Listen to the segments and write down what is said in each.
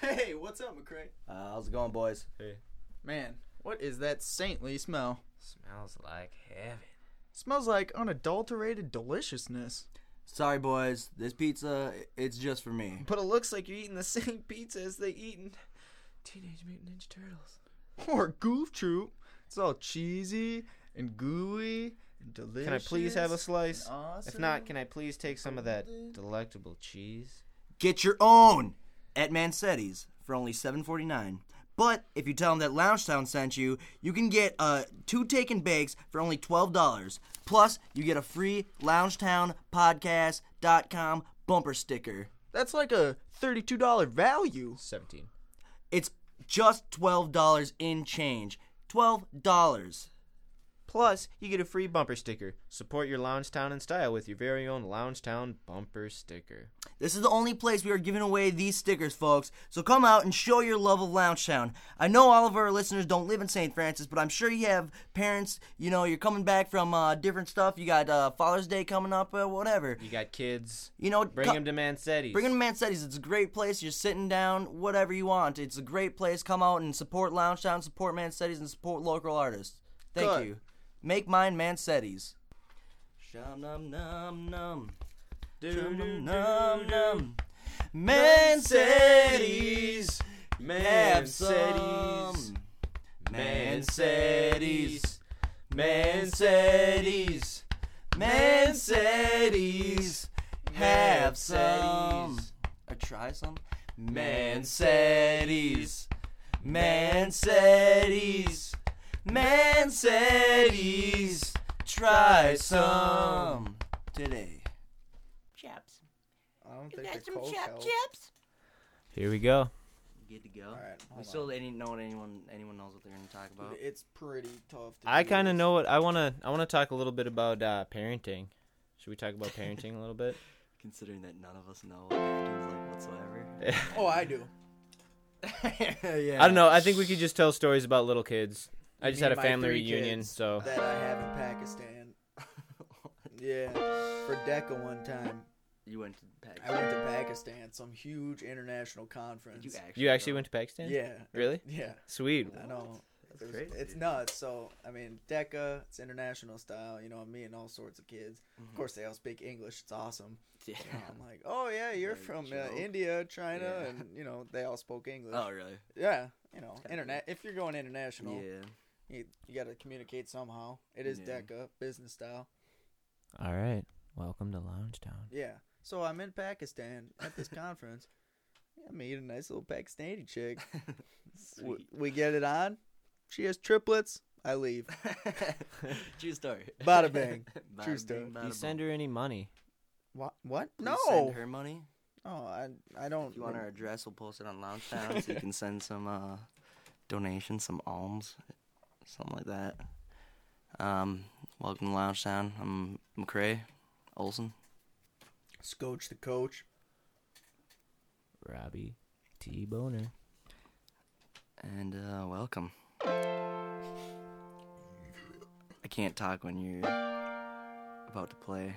Hey, what's up, McCray? Uh, how's it going, boys? Hey. Man, what is that saintly smell? Smells like heaven. Smells like unadulterated deliciousness. Sorry, boys. This pizza, it's just for me. But it looks like you're eating the same pizza as they eat in Teenage Mutant Ninja Turtles. Or Goof Troop. It's all cheesy and gooey and delicious. Can I please have a slice? Awesome. If not, can I please take some of that delectable cheese? Get your own at Mansetti's for only seven forty nine. But if you tell them that Loungetown sent you, you can get uh, two taken bakes for only twelve dollars. Plus, you get a free LoungetownPodcast.com bumper sticker. That's like a thirty-two dollar value. 17. It's just twelve dollars in change. Twelve dollars. Plus, you get a free bumper sticker. Support your lounge town in style with your very own lounge town bumper sticker. This is the only place we are giving away these stickers, folks. So come out and show your love of Loungetown. I know all of our listeners don't live in St. Francis, but I'm sure you have parents. You know, you're coming back from uh, different stuff. You got uh, Father's Day coming up, uh, whatever. You got kids. You know, Bring co- them to Mansetti's. Bring them to Mansetti's. It's a great place. You're sitting down, whatever you want. It's a great place. Come out and support Loungetown, support Mansetti's, and support local artists. Thank Good. you. Make mine Mansetti's. Shum num num num. Dum num num num. Mansetti's. Some. Mansetti's. Mansetti's. Mansetti's. Have some. Or try some. Mansetti's. Mansetti's. Mansetti's. Try some today. Chaps. I don't think the Coke helps. Here we go. Good to go. All right, we hold still ain't know what anyone anyone knows what they're gonna talk about. It's pretty tough. To I kind of know what I want to. I want to talk a little bit about uh, parenting. Should we talk about parenting a little bit? Considering that none of us know what parenting's like whatsoever. Oh, I do. yeah. I don't know. I think we could just tell stories about little kids. I just had a family reunion, so that I have in Pakistan. Yeah, for DECA one time, You went to Pakistan. I went to Pakistan, some huge international conference. Did you actually? you actually went to Pakistan? Yeah. Really? Yeah, Sweet. I know. That's It was- crazy. It's nuts. So I mean, DECA, it's international style. You know, me and all sorts of kids. Of course, they all speak English. It's awesome. Yeah. You know, I'm like, oh yeah, you're Like, from uh. India, China, Yeah. and you know they all spoke English. Oh really? Yeah, you know, Kinda internet. If you're going international, Yeah. You, you got to communicate somehow. It is Yeah. DECA, business style. All right. Welcome to Lounge Town. Yeah. So I'm in Pakistan at this conference. I meet a nice little Pakistani chick. We, Sweet. we get it on. She has triplets. I leave. True story. Bada bang. Bada True story. bada Do you send her any money? What? What? Please No. Send her money. Oh, I I don't. If you want her address, we'll post it on Loungetown so you can send some uh, donations, some alms, something like that. Um, welcome to Lounge Town. I'm McCray Olson. Scotch the coach. Robbie T. Boner. and uh, welcome. I can't talk when you're about to play.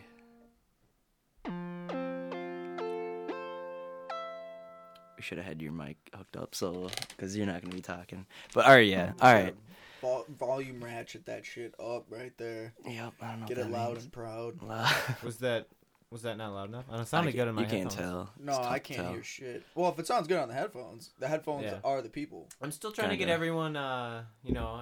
We should have had your mic hooked up, so because you're not gonna be talking. But all right, yeah, all right. Vol- volume ratchet that shit up right there. Yep, I don't know. Get it loud means. and proud. Was that was that not loud enough? I don't I sounded good in my You can't headphones. tell. No, I can't tell. hear shit. Well, if it sounds good on the headphones, the headphones Yeah. are the people. I'm still trying to get Kinda. everyone. Uh, you know,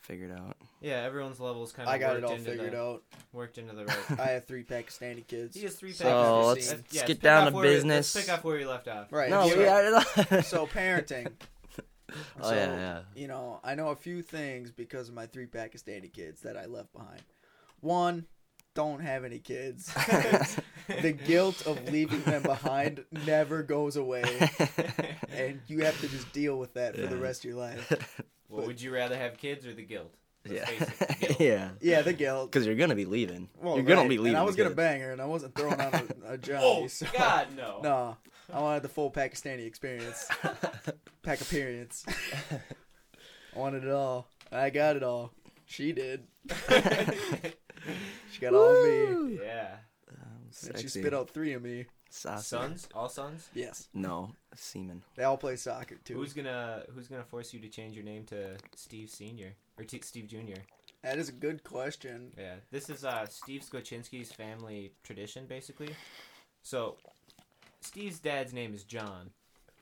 Figured out. yeah, everyone's levels kind of. I got it worked all into figured the, out. Worked into the right. I have three Pakistani kids. he has three. So, packages. let's- Let's- let's get pick down off to where- business. Let's pick off where you left off. Right. No, so, we got it all. so parenting. Oh So, yeah, yeah. You know, I know a few things because of my three Pakistani kids that I left behind. One, don't have any kids. the guilt of leaving them behind never goes away, and you have to just deal with that for the rest of your life. Well, would you rather have kids or the guilt? Let's yeah, face it, the guilt. yeah. Yeah, the guilt. Because you're gonna be leaving. Well, you're gonna be leaving. And I was gonna bang her, and I wasn't throwing out a, a Johnny. Oh so. God, no. No, I wanted the full Pakistani experience, pack appearance. I wanted it all. I got it all. She did. She got all of me. yeah. Um, And she spit out three of me. Soccer. Sons, all sons. Yes, No, semen. they all play soccer too. Who's gonna Who's gonna force you to change your name to Steve Senior or T- Steve Junior? That is a good question. Yeah, this is uh, Steve Skoczynski's family tradition, basically. So, Steve's dad's name is John,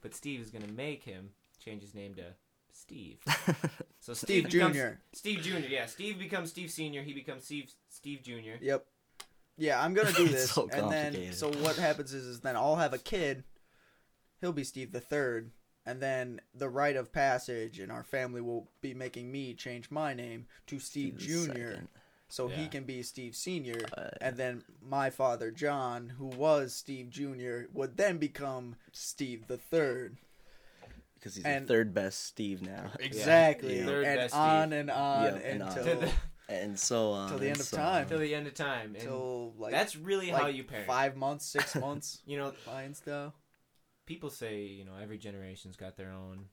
but Steve is gonna make him change his name to Steve. So Steve becomes- Jr. Steve Junior, yeah. Steve becomes Steve Senior. He becomes Steve Steve Junior. Yep. Yeah, I'm gonna do It's this, so and then complicated. so what happens is, is then I'll have a kid. He'll be Steve the third, and then the rite of passage and our family will be making me change my name to Steve the Junior, second. So he can be Steve Senior, Uh, and then my father John, who was Steve Junior, would then become Steve the third. because he's and- the third best Steve now. Exactly, Yeah. Third and best on Steve. and on Yeah, and on. until And so on. Till the end of so time. on. Till the end of time, and like that's really like how you parent. five months, six months, You know, fine stuff. people say you know every generation's got their own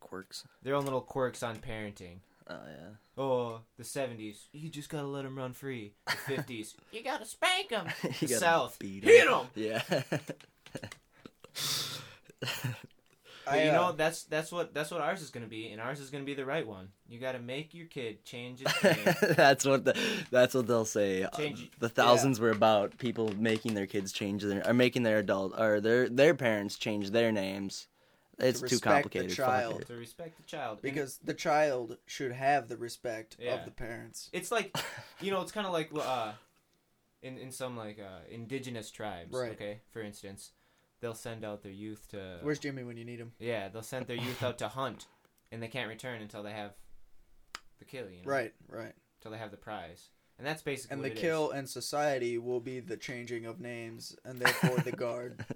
Quirks. their own little quirks on parenting. Oh yeah. Oh, the '70s, you just gotta let them run free. The '50s, you gotta spank them. The gotta South, beat hit 'em. 'em. Yeah. But I, you uh, know that's that's what that's what ours is gonna be, and ours is gonna be the right one. You gotta make your kid change his name. that's what the, that's what they'll say. Uh, Change- the thousands were about people making their kids change their or making their adult or their their parents change their names. It's too respect the complicated. Child. it. to respect the child. And because the child should have the respect Yeah. of the parents. it's like, you know, it's kind of like uh, in in some like uh, indigenous tribes. Right. Okay, for instance, they'll send out their youth to Where's Jimmy when you need him? yeah, they'll send their youth out to hunt, and they can't return until they have the kill. You know, Right, right. Until they have the prize, and that's basically And what the it kill and society will be the changing of names, and therefore the guard.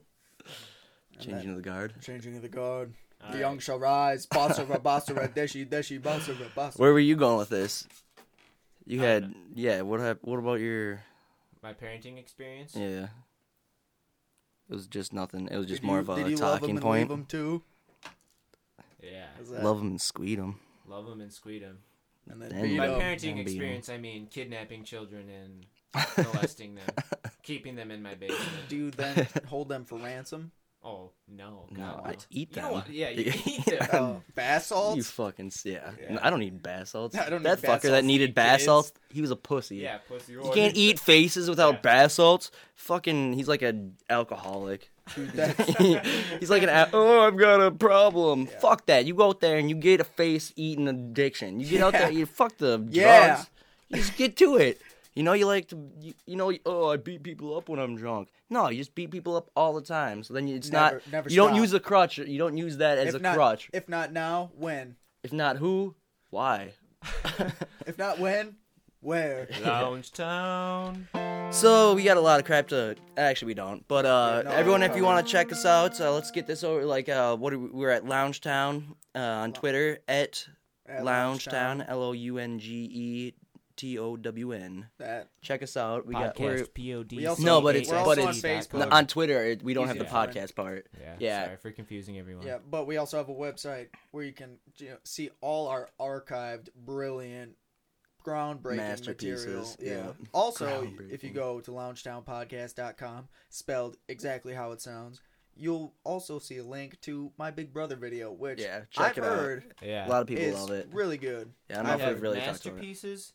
And Changing of the guard. changing of the guard. All the right. young shall rise. Basara, basara, deshi, deshi, basara, basara. Where were you going with this? You I had yeah. What hap- What about your my parenting experience. yeah? It was just nothing. It was just Did more you- of a did you love him talking and point. leave him too? Yeah, Love them and squeed them. love them and squeeze them. And then Damn. beat By Beat 'em. him. parenting Don't beat 'em. experience, I mean kidnapping children and molesting them, keeping them in my basement. Do you then hold them for ransom? Oh no, God, No, I no. eat You know? Yeah, you eat them. Uh, bath salts? You fucking yeah. Yeah. I don't need bath salts. I don't that fucker that needed bath salts, he was a pussy. Yeah, pussy. You can't eat faces without Yeah. bath salts. Fucking, he's like an alcoholic. He's like an al- oh, I've got a problem. Yeah. Fuck that. You go out there and you get a face eating addiction. You get out there, you fuck the drugs. You just get to it. You know, you like to, you, you know, oh, I beat people up when I'm drunk. No, you just beat people up all the time. So then you, it's Never- not. never you don't stop. use a crutch. You don't use that as if a not, crutch. If not now, when? If not, who? Why? If not when, where? Lounge Town. So we got a lot of crap to. Actually, we don't. But uh, Yeah, no, everyone, if you want to check us out, uh, let's get this over. Like, uh, what are we, we're at Loungetown uh, on Twitter at At Loungetown, L O U N G E T O W N. That Check us out. We got we're, Podcast. P O D. We also- No, but it's- we're but also on it's- Facebook. on Twitter. it- We don't have the Easy to find. podcast part. Yeah. Yeah. Sorry for confusing everyone. yeah, but we also have a website where you can you know, see all our archived, brilliant, groundbreaking Masterpieces, material. Yeah. yeah. Also, if you go to loungetownpodcast.com, spelled exactly how it sounds, you'll also see a link to my Big Brother video, which Yeah, check I've it out. heard Yeah. A lot of people is love it. really good. Yeah, I don't we know if have we've really talked about it. masterpieces,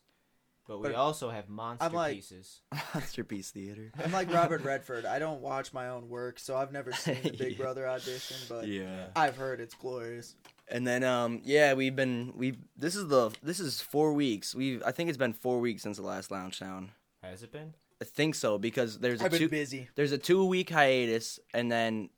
but we But also have monster like- pieces. Masterpiece Theater. I'm like Robert Redford. I don't watch my own work, so I've never seen the Big Yeah. Brother audition, but Yeah. I've heard it's glorious. And then um yeah, we've been we've this is the this is 4 weeks. We've I think it's been 4 weeks since the last Lounge Town. Has it been? I think so because there's a I've been two busy. there's a 2 week hiatus and then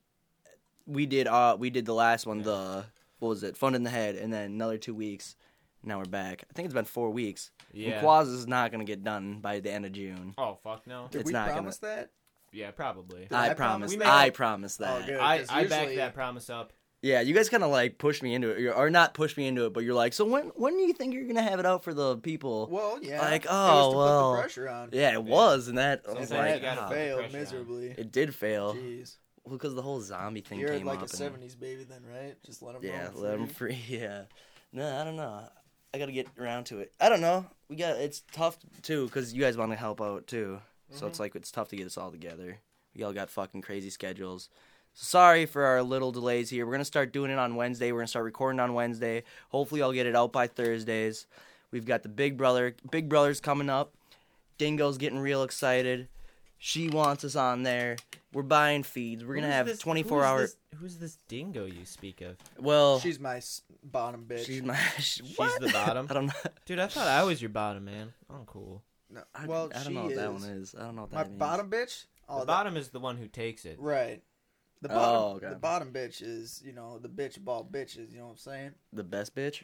we did uh we did the last one the what was it? Fun in the Head and then another 2 weeks. Now we're back. I think it's been 4 weeks. Yeah. And Quaz is not going to get done by the end of June. Oh fuck no. Did It's we not gonna- that? Yeah, probably. Did I, I promise. promise that? I promise oh, that. Oh, good. I 'cause I back usually- that promise up. Yeah, you guys kind of like pushed me into it, or not pushed me into it, but you're like, so when when do you think you're gonna have it out for the people? Well, yeah. Like, it oh, was to well. put the pressure on. Yeah, it was, and that I was Sometimes you like, gotta put the failed pressure on. miserably. it did fail Jeez. because the whole zombie thing You're came like a up. and, '70s baby, then, right? Just let them. yeah, roam let them free. free. Yeah, no, I don't know. I gotta get around to it. I don't know. We got it's tough too because you guys want to help out too. So Mm-hmm. it's like it's tough to get us all together. We all got fucking crazy schedules. So sorry for our little delays here. We're gonna start doing it on Wednesday. We're gonna start recording on Wednesday. Hopefully, I'll get it out by Thursdays. We've got the Big Brother, Big Brother's coming up. Dingo's getting real excited. She wants us on there. We're buying feeds. We're gonna Who's have this- 24 who's hour. This, who's this dingo you speak of? Well, She's my s- bottom bitch. she's my. She's what? the bottom. I don't know. Dude, I thought I was your bottom man. I'm cool. No, I, well, I don't she know what that is. one is. I don't know what that My means. bottom bitch. Oh, the that- bottom is the one who takes it. Right. The Oh, bottom, okay. the bottom bitch is, you know, the bitch of all bitches. You know what I'm saying? The best bitch.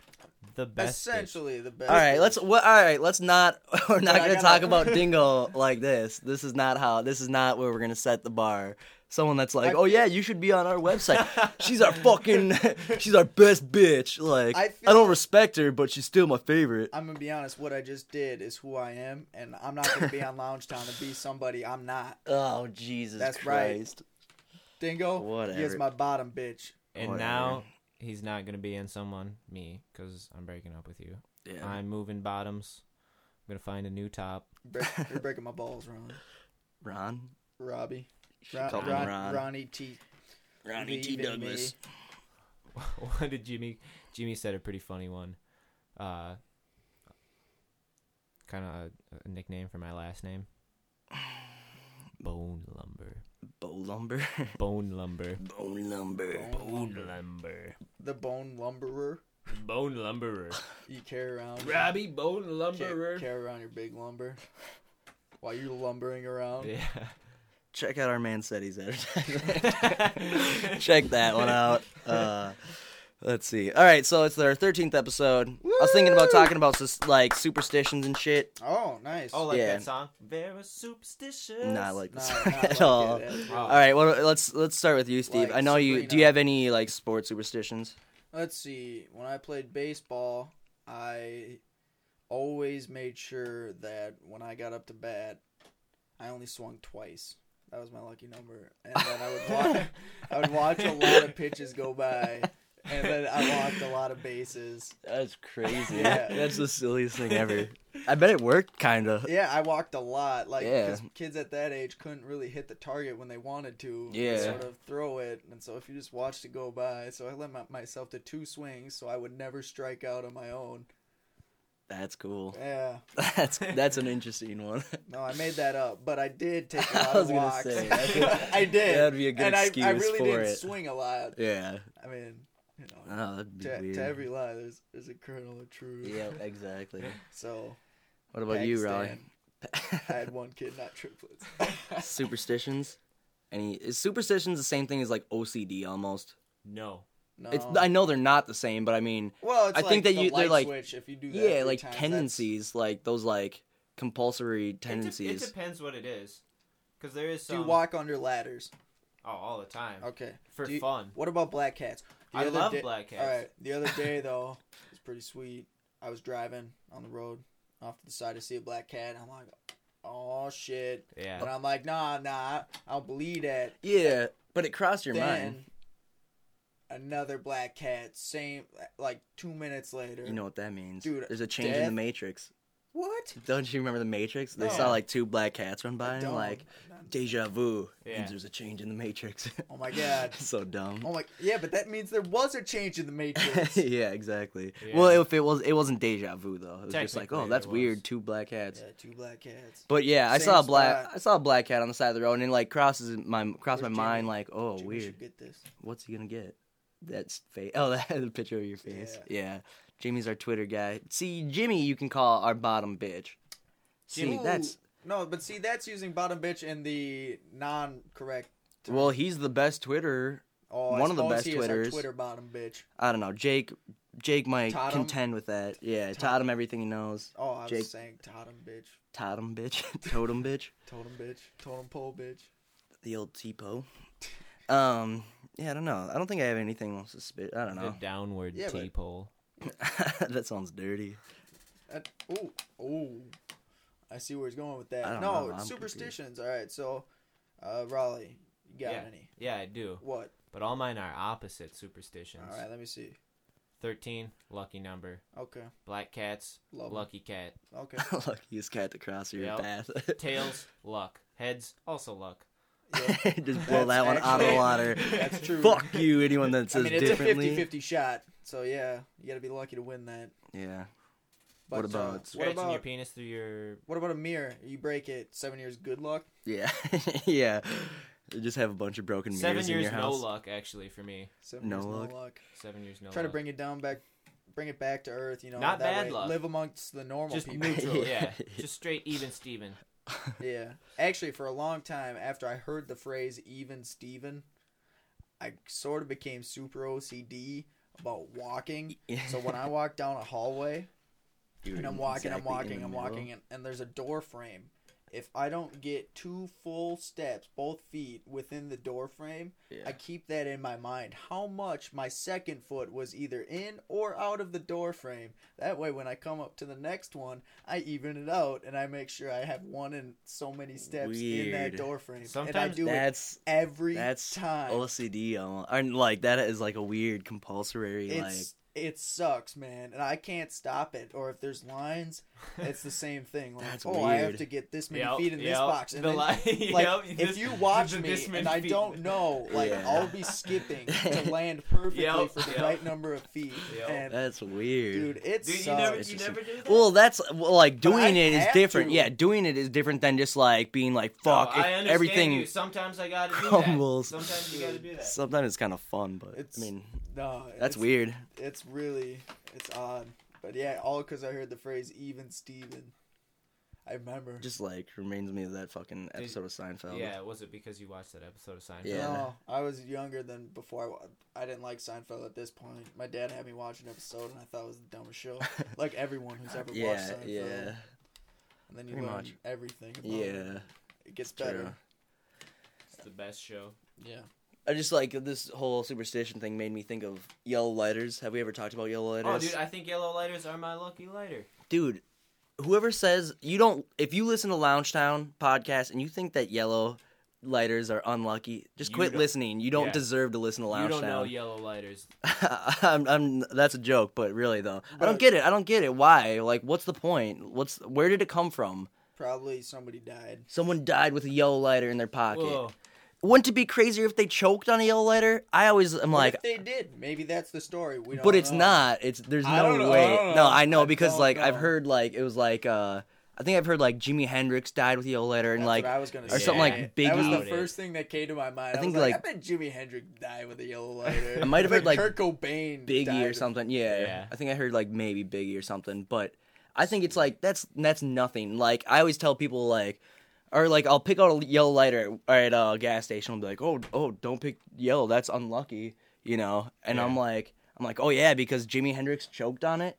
The best. bitch. Essentially, the best. All right, bitch. let's. What? All right, let's not. We're not I gonna gotta- talk about Dingo like this. This is not how. This is not where we're gonna set the bar. Someone that's like, I oh yeah, you should be on our website. she's our fucking. She's our best bitch. Like, I I, don't respect her, but she's still my favorite. I'm gonna be honest. What I just did is who I am, and I'm not gonna be on Lounge Town to be somebody I'm not. Oh Jesus That's right. Christ! Dingo. He is my bottom bitch. And Whatever. now he's not gonna be in someone me because I'm breaking up with you. Yeah. I'm moving bottoms. I'm gonna find a new top. Break, you're breaking my balls, Ron. Ron. Robbie. She Ron, him Ron, Ron. Ronnie T. Ronnie T. Douglas. what did Jimmy? Jimmy said a pretty funny one. Uh, kind of a, a nickname for my last name. Bone lumber. Bow lumber. Bone lumber. Bone lumber. Bone lumber. The bone lumberer. Bone lumberer. You carry around. Robbie Bone Carry, lumberer. carry around your big lumber. While you're lumbering around. Yeah. Check out our Mansetti's advertisement. Check that one out. Uh, let's see. All right, so it's their 13th episode. I was thinking about talking about sus- like superstitions and shit. Oh, nice. Oh, like Yeah. that song. Very superstitious. Not like Nah, this not like at all. it, as- Oh. All right, well, let's let's start with you, Steve. Like I know you. Do Sabrina. you have any like sports superstitions? Let's see. When I played baseball, I always made sure that when I got up to bat, I only swung twice. That was my lucky number. And then I would watch, I would watch a lot of pitches go by, and then I walked a lot of bases. That's crazy. Yeah. That's the silliest thing ever. I bet it worked, kind of. Yeah, I walked a lot. Like, Yeah. 'cause kids at that age couldn't really hit the target when they wanted to. and Yeah. Sort of throw it. And so if you just watched it go by, so I let my, myself to two swings so I would never strike out on my own. That's cool. Yeah. That's that's an interesting one. No, I made that up, but I did take a lot I was of gonna walks. say, that's I did. that'd be a good and I, excuse I really for didn't it. swing a lot. yeah. I mean, you know, Oh, that'd be to, weird. to every lie, there's there's a kernel of truth. Yeah, exactly. So What about you, Riley? I had one kid, not triplets. superstitions? Any is superstitions the same thing as like OCD almost? No. no. It's I know they're not the same, but I mean, well, it's I like think that the you- they're like- switch. If you do that yeah, like times, that's- tendencies, like those like compulsory It, de- tendencies. it depends what it is. Because there is Do you walk under ladders? Oh, all the time. Okay. For you- fun. What about black cats? The I other love day- black cats. All right. The other day though, it's pretty sweet. I was driving on the road off to the side to see a black cat. And I'm like, oh shit. Yeah. And I'm like, nah, nah, I don't believe that. yeah, but it crossed your then mind. another black cat, same like two minutes later. You know what that means? Dude, There's a change in the Matrix. What? Don't you remember the Matrix? They No. saw like two black cats run by and don't. like deja vu. Yeah. Means there's a change in the Matrix. Oh my god. so dumb. Oh my yeah, but that means there was a change in the matrix. yeah, exactly. Yeah. Well, if it was, it wasn't deja vu though. It was just like, Technically, oh, that's it weird. Two black cats. yeah, two black cats. But yeah, I Same saw a black. spot. I saw a black cat on the side of the road, and it like crosses my crossed Where's my mind Jimmy? like, oh, Jimmy weird. should get this. What's he gonna get? That's face. Oh, that the picture of your face. Yeah. Jimmy's our Twitter guy. See, Jimmy, you can call our bottom bitch. See, Ooh, that's no, but see, that's using bottom bitch in the non-correct. term. well, he's the best Twitter. oh, I one of the best he is our Twitters. Twitter bottom bitch. I don't know. Jake. Jake might Todd contend with that. Yeah, Todd- taught him everything he knows. Oh, I was Jake- saying totem bitch, Totem bitch, totem bitch, totem bitch, totem pole bitch. the old T-po. Um, yeah, I don't know. I don't think I have anything else to spit. I don't know. The know. downward Yeah, T pole. that sounds dirty. That, oh, oh, I see where he's going with that. No, know, I'm superstitions. All right, so, uh, Raleigh, you got Yeah. any? Yeah, I do. What? But all mine are opposite superstitions. All right, let me see. 13, lucky number. Okay, Black cats, Love 'em. lucky cat. okay. Luckiest cat to cross your Yep. path. Tails, luck. Heads, also luck. Yeah. Just blow that one out of the water. That's true. Fuck you, anyone that says I says mean, it's differently. a 50-50 shot. So yeah, you gotta be lucky to win that. Yeah. But, What about- uh, what Scratching your penis through your. what about a mirror? You break it, seven years good luck. Yeah. yeah. You just have a bunch of broken Seven mirrors in years your no house. luck, actually, for me. Seven No years luck. no luck. Seven years no luck. Try to bring it down back, bring it back to earth. You know, Not that bad way, luck. Live amongst the normal Just people. neutral, yeah. Yeah. Just straight even Steven. Yeah. Actually, for a long time after I heard the phrase even Steven, I sort of became super OCD about walking. So when I walk down a hallway and I'm walking, I'm walking, I'm walking, and, and there's a door frame. If I don't get two full steps, both feet within the door frame, Yeah. I keep that in my mind. How much my second foot was either in or out of the door frame. That way, when I come up to the next one, I even it out and I make sure I have one and so many steps in that door frame. and I Sometimes do it That's every that's time. OCD. almo- And like that is like a weird compulsory like It's it sucks, man, and I can't stop it. Or if there's lines, it's the same thing. Like, That's oh, I have to get this many Yep, feet in this box, and The then, li- like yep, if this- you watch the- me and many I don't know, like Yeah. I'll be skipping to land perfectly Yep, for the yep. right number of feet, Yep. and that's weird. dude, it Dude, you sucks. never, It's you never do that? Well, that's well, like doing it is different. to. Yeah, doing it is different than just like being like No, fuck I if understand everything. You. Sometimes I gotta do crumbles. that. Sometimes you gotta do that. Sometimes it's kind of fun, but It's- I mean no, that's weird. It's really it's odd, but yeah, all because I heard the phrase "even Steven. I remember. Just like reminds me of that fucking episode of Seinfeld. Yeah, was it because you watched that episode of Seinfeld? Yeah. No, I was younger than before. I, wa- I didn't like Seinfeld at this point. My dad had me watch an episode, and I thought it was the dumbest show. like everyone who's ever watched yeah, Seinfeld. yeah, And then you Pretty learn much. everything. About yeah. It. it gets True. better. It's the best show. Yeah. I just like this whole superstition thing made me think of yellow lighters. Have we ever talked about yellow oh, lighters? Oh, dude, I think yellow lighters are my lucky lighter. dude whoever says you don't if you listen to lounge town podcast and you think that yellow lighters are unlucky just You quit don't- listening you don't yeah. deserve to listen to You lounge don't know town yellow lighters. I'm, I'm that's a joke but really though i don't get it i don't get it why like what's the point what's where did it come from Probably somebody died. someone died with a yellow lighter in their pocket Whoa. Wouldn't it be crazier if they choked on a yellow lighter i always am What like if they did? Maybe that's the story. We don't but it's know. not. It's there's I don't no know, way. Don't No, know. I know I because don't like I've know. heard like it was like uh I think I've heard like Jimi Hendrix died with a yellow lighter and That's like what I was gonna or say. something like Biggie. That was the first thing that came to my mind. I I, think, was like, like- I bet Jimi Hendrix died with a yellow lighter. I might have heard, like, Kurt Cobain Biggie died or of- something. Yeah, Yeah. I think I heard like maybe Biggie or something, but I think it's like that's that's nothing. Like I always tell people like or like I'll pick out a yellow lighter at uh, a gas station. I'll be like, "Oh, oh, don't pick yellow. That's unlucky." You know? And I'm like I'm like, "Oh yeah, because Jimi Hendrix choked on it."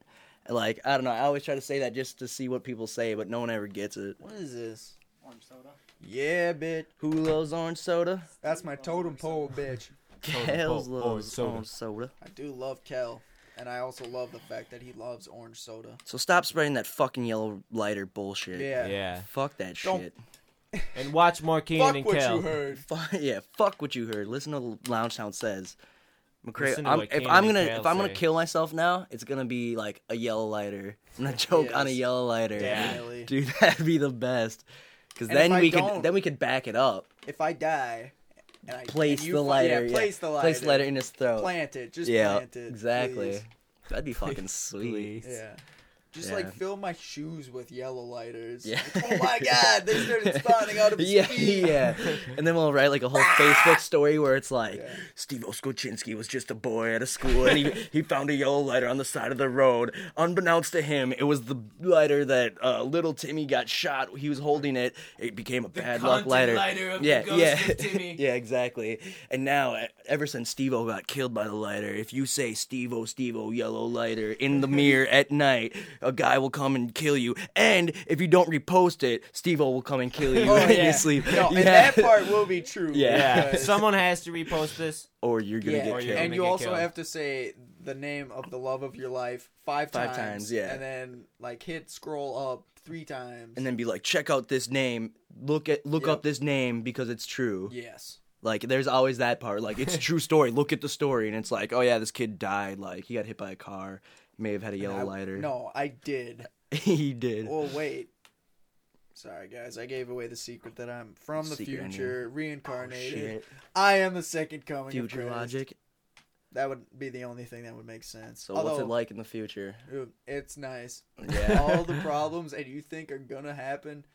Like, I don't know. I always try to say that just to see what people say, but no one ever gets it. What is this? Orange soda. Yeah, bitch. Who loves orange soda? That's my totem pole, bitch. Kels pole, loves orange soda. orange soda. I do love Kel, and I also love the fact that he loves orange soda. So stop spreading that fucking yellow lighter bullshit. Yeah. Yeah. Fuck that Don't- shit. And watch more Kenan Fuck and what Kel. you heard. Fuck, yeah, fuck what you heard. Listen to what Lounge Town says. McCray, Listen to I'm, what if Kane I'm and gonna Kale if I'm gonna say. kill myself now, it's gonna be like a yellow lighter. I'm gonna choke on a Yes. yellow lighter. Yeah. Definitely. Dude, that'd be the best. Because And if then I we could don't- then we could back it up. If I die, and I Place and you the fi- lighter. yeah, place the lighter. Place the lighter in his throat. Plant it. Just yeah, plant it. exactly. please. That'd be fucking sweet. Please. Yeah. Just Yeah. like fill my shoes with yellow lighters. Yeah. Like, oh my god, they started spawning out of his yeah, feet. yeah. And then we'll write like a whole Facebook story where it's like, Yeah. Steve Oskoczynski was just a boy at a school and he, he found a yellow lighter on the side of the road. Unbeknownst to him, it was the lighter that uh, little Timmy got shot. He was holding it. It became a bad luck lighter. lighter of the yeah, ghost yeah, of Timmy. yeah, exactly. And now, ever since Steve-O got killed by the lighter, if you say Steve-O, Steve-O, yellow lighter in the mirror at night, a guy will come and kill you. And if you don't repost it, Steve-O will come and kill you Oh, in yeah. your sleep. No, and that part will be true. Yeah. Yeah. because- Someone has to repost this. or you're gonna yeah, get killed. and you also killed. have to say the name of the love of your life five, Five times, yeah. and then like hit scroll up three times, and then be like, check out this name. Look at look Yep. up this name because it's true. yes, Like there's always that part. Like it's a true story. Look at the story, and it's like, oh yeah, this kid died. Like he got hit by a car. May have had a yellow I- lighter. No, I did. he did. Oh wait, Sorry, guys. I gave away the secret that I'm from the Secret ending. future, Oh, reincarnated. shit. I am the second coming. Future logic. That would be the only thing that would make sense. So what's it like in the future? It's nice. Yeah. All the problems that you think are gonna happen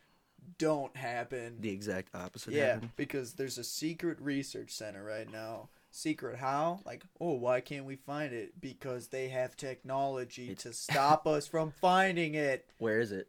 don't happen. the exact opposite. Yeah, happened. because there's a secret research center right now. Secret how? Like, oh, why can't we find it? Because they have technology It's- to stop us from finding it. Where is it?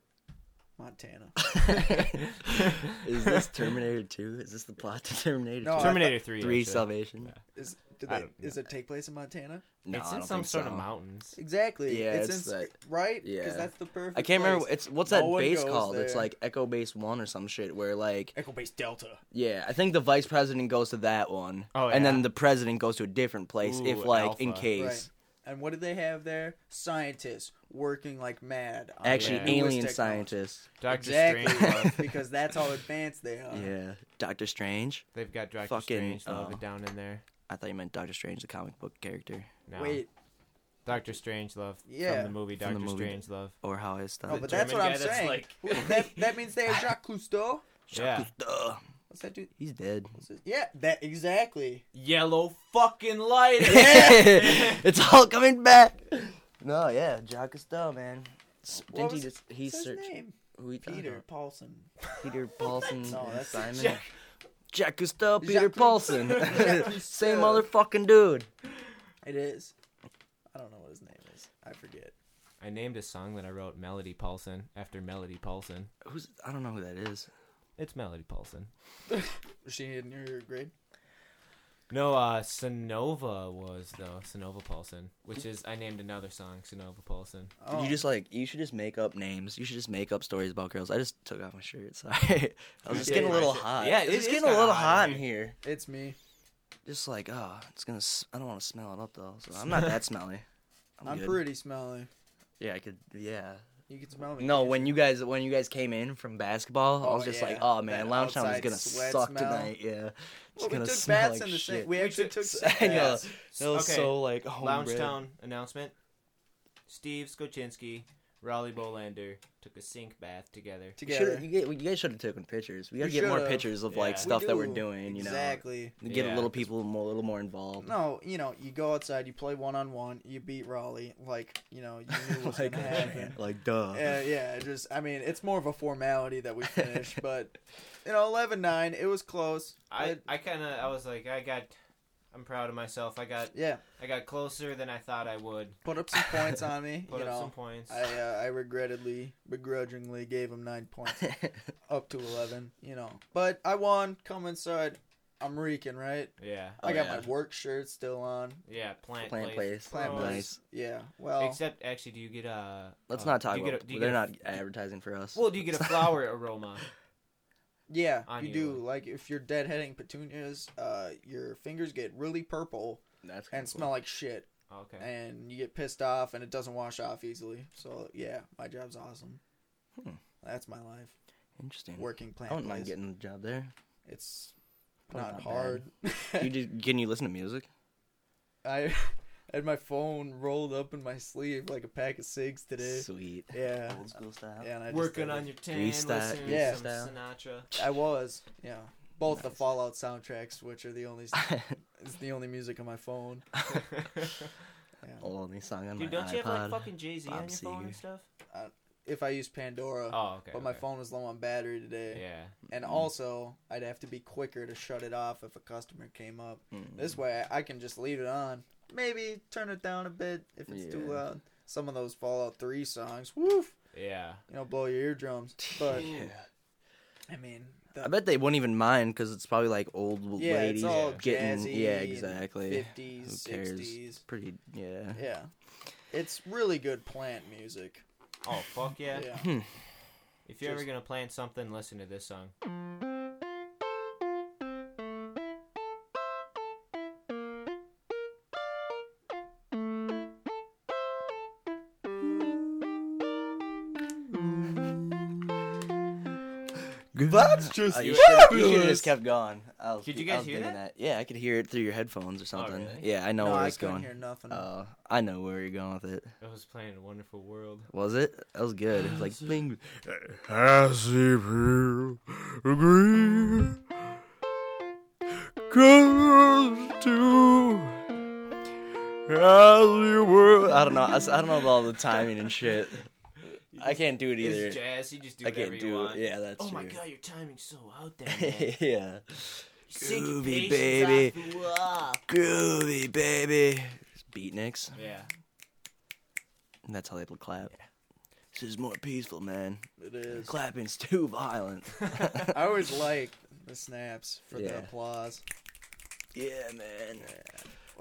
Montana. is this Terminator 2? Is this the plot to Terminator No, 2? I Terminator Three. 3 actually. Salvation? Is did I they, don't is it take place in Montana? No, it's I in don't some think sort so. of mountains. Exactly. Yeah, it's, it's in, that- right. yeah. because that's the perfect. I can't remember. It's what's No that one base goes called? It's there. like Echo Base One or some shit. Where like, Echo Base Delta. yeah, I think the vice president goes to that one, Oh, and yeah. then the president goes to a different place Ooh, if like in Alpha. case. Right. And what did they have there? Scientists working like mad. on Actually, the newest alien technology. scientists. Doctor Exactly, Strange. because that's how advanced they are. Yeah, Doctor Strange. They've got Doctor Fucking, Strangelove oh. down in there. I thought you meant Doctor Strange, the comic book character, No. Wait, Doctor Strangelove Yeah. from the movie From the Doctor movie. Strangelove. or how I stuff. oh, but that's German what I'm guy that's saying. like- Wait, that that means they have Jacques Cousteau. Yeah. Duh. What's that dude? He's dead. What's his- Yeah, that exactly. Yellow fucking light. it's all coming back. No, yeah, Jacques Cousteau, man. S- What Didn't he was- just he What's his searched name? who he Peter Paulson. Peter Paulson No, and that's Simon Jack- Jacques Cousteau Peter Jacques- Paulson same motherfucking dude It is. I don't know what his name is. I forget. I named a song that I wrote Melody Paulson after Melody Paulson. who's I don't know who that is It's Melody Paulson. Was she in your grade? No, uh, Sonova was though Sonova Paulson, which is I named another song Sonova Paulson. Oh, you just like you should just make up names. You should just make up stories about girls. I just took off my shirt sorry. I was just Yeah, getting a little shit. hot. Yeah, it's it just getting a little hot hot in in here. it's me. just like oh it's gonna s- I don't want to smell it up though so I'm not that smelly. I'm, I'm pretty smelly. yeah I could yeah You can smell me. No, when you? you guys when you guys came in from basketball, I Oh, was just yeah. like, oh man, That Lounge Town is gonna suck smell. tonight. Yeah, Well, it's we gonna took smell baths like in the shit. We We actually took- took I know. baths That was Okay. so like oh, Loungetown announcement. Steve Skoczynski, Raleigh Bolander took a sink bath together. together. You, get, you guys should have taken pictures. We gotta We get more should've. pictures of Yeah. like We stuff that we're do. doing. You know, exactly. get Yeah, a little 'cause- people more, a little more involved. No, you know, you go outside, you play one on one, you beat Raleigh, like you know, you knew what's like, gonna happen. like duh. Yeah, yeah. Just, I mean, it's more of a formality that we finished, but you know, 11-9, it was close. I, but, I kind of I was like I got I'm proud of myself. I got yeah, I got closer than I thought I would. put up some points on me. Put you up know, some points. I uh, I regrettably, begrudgingly gave him nine points up to eleven. You know, but I won. Come inside. I'm reeking, right? yeah, Oh, I got yeah. my work shirt still on. yeah. Plant, Plant place. place. Plant Oh, place. Yeah. Well, Except actually, do you get a? Let's uh, not talk about. A, they're get not advertising for us. Well, do you get a flower aroma? yeah, you you. do. Like if you're deadheading petunias, uh, your fingers get really purple That's and cool. smell like shit, Okay. and you get pissed off, and it doesn't wash off easily. So yeah, my job's awesome. Hmm. That's my life. Interesting. Working plant. I wouldn't mind getting a job there. It's not not hard. you just, can you listen to music? I had my phone rolled up in my sleeve like a pack of cigs today. Sweet. Yeah. Old school style. Yeah, and I just Working did on your tan, Freestyle- listening Yeah. to some freestyle. Sinatra. I was, yeah. Both the Nice. Fallout soundtracks, which are the only is the only music on my phone. Yeah. Only song on Dude, my don't you have like iPod. fucking Jay Z on Bob your phone and Seger. stuff? If I use Pandora, Oh, okay. but my okay. phone was low on battery today, Yeah. and Mm. also I'd have to be quicker to shut it off if a customer came up. Mm. This way, I can just leave it on. Maybe turn it down a bit if it's too loud. Some of those Fallout Three songs, woof, Yeah. you know, blow your eardrums. But Yeah. I mean, I bet they wouldn't even mind because it's probably like old yeah, ladies it's all getting. jazzy. Yeah, exactly. Fifties, Who cares? sixties. Pretty. Yeah. Yeah, it's really good plant music. Oh fuck yeah. Yeah. Hmm. If you're ever gonna plant something, listen to this song. That's just Uh, you should you should have just kept going. I was, Could you I guys was hear digging that? Yeah, I could hear it through your headphones or something. really? Yeah, I know no, where I it's going. hear nothing. Uh, I know where you're going with it. I was playing a wonderful world. Was it? That was good. It was like bling. I see you agree. Close to as you were. I don't know. I, s- I don't know about all the timing and shit. I can't do it either. It's jazz. You just do I can't you do want. it. Yeah, that's Oh true. my god, your timing's so out there, man. yeah. Syncopation's baby. off. Groovy, baby. It's beatniks. Yeah. And that's how they would clap. This is more peaceful, man. It is. Clapping's too violent. I always like the snaps for Yeah. the applause. yeah, man.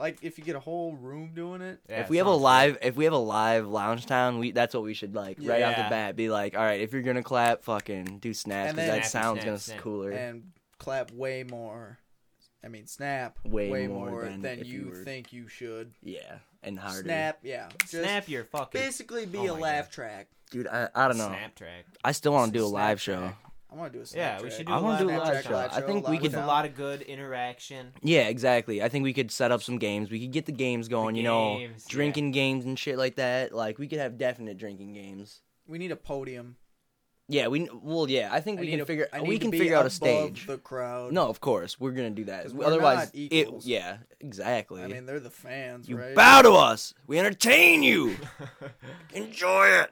Like if you get a whole room doing it. Yeah, if we have a sounds good. live, if we have a live lounge town, we that's what we should like right off the bat. Be like, all right, if you're gonna clap, fucking do snaps And because then- that Snap, sounds snap, gonna snap. cooler. and clap way more. I mean, snap Way more, more than, than if you, you were- think you should. yeah, and harder. Snap, yeah. Just Snap your fucking Basically, be Oh a my laugh God. track. dude. I, I don't know. snap track. I still want to do a Snap live show. track. I want to do a snap Yeah, we should do I a wanna do a live live show. show. I think we live could- With a show. lot of good interaction. Yeah, exactly. I think we could set up some games. We could get the games going. you know, games, yeah. drinking games and shit like that. Like we could have definite drinking games. We need a podium. Yeah, we well, yeah. I think I we need can a- figure. I we to can be figure out a above stage. The crowd. No, of course we're gonna do that. 'Cause we're Otherwise, not it equals. yeah, exactly. I mean they're the fans, you right? bow to us. We entertain you. Enjoy it.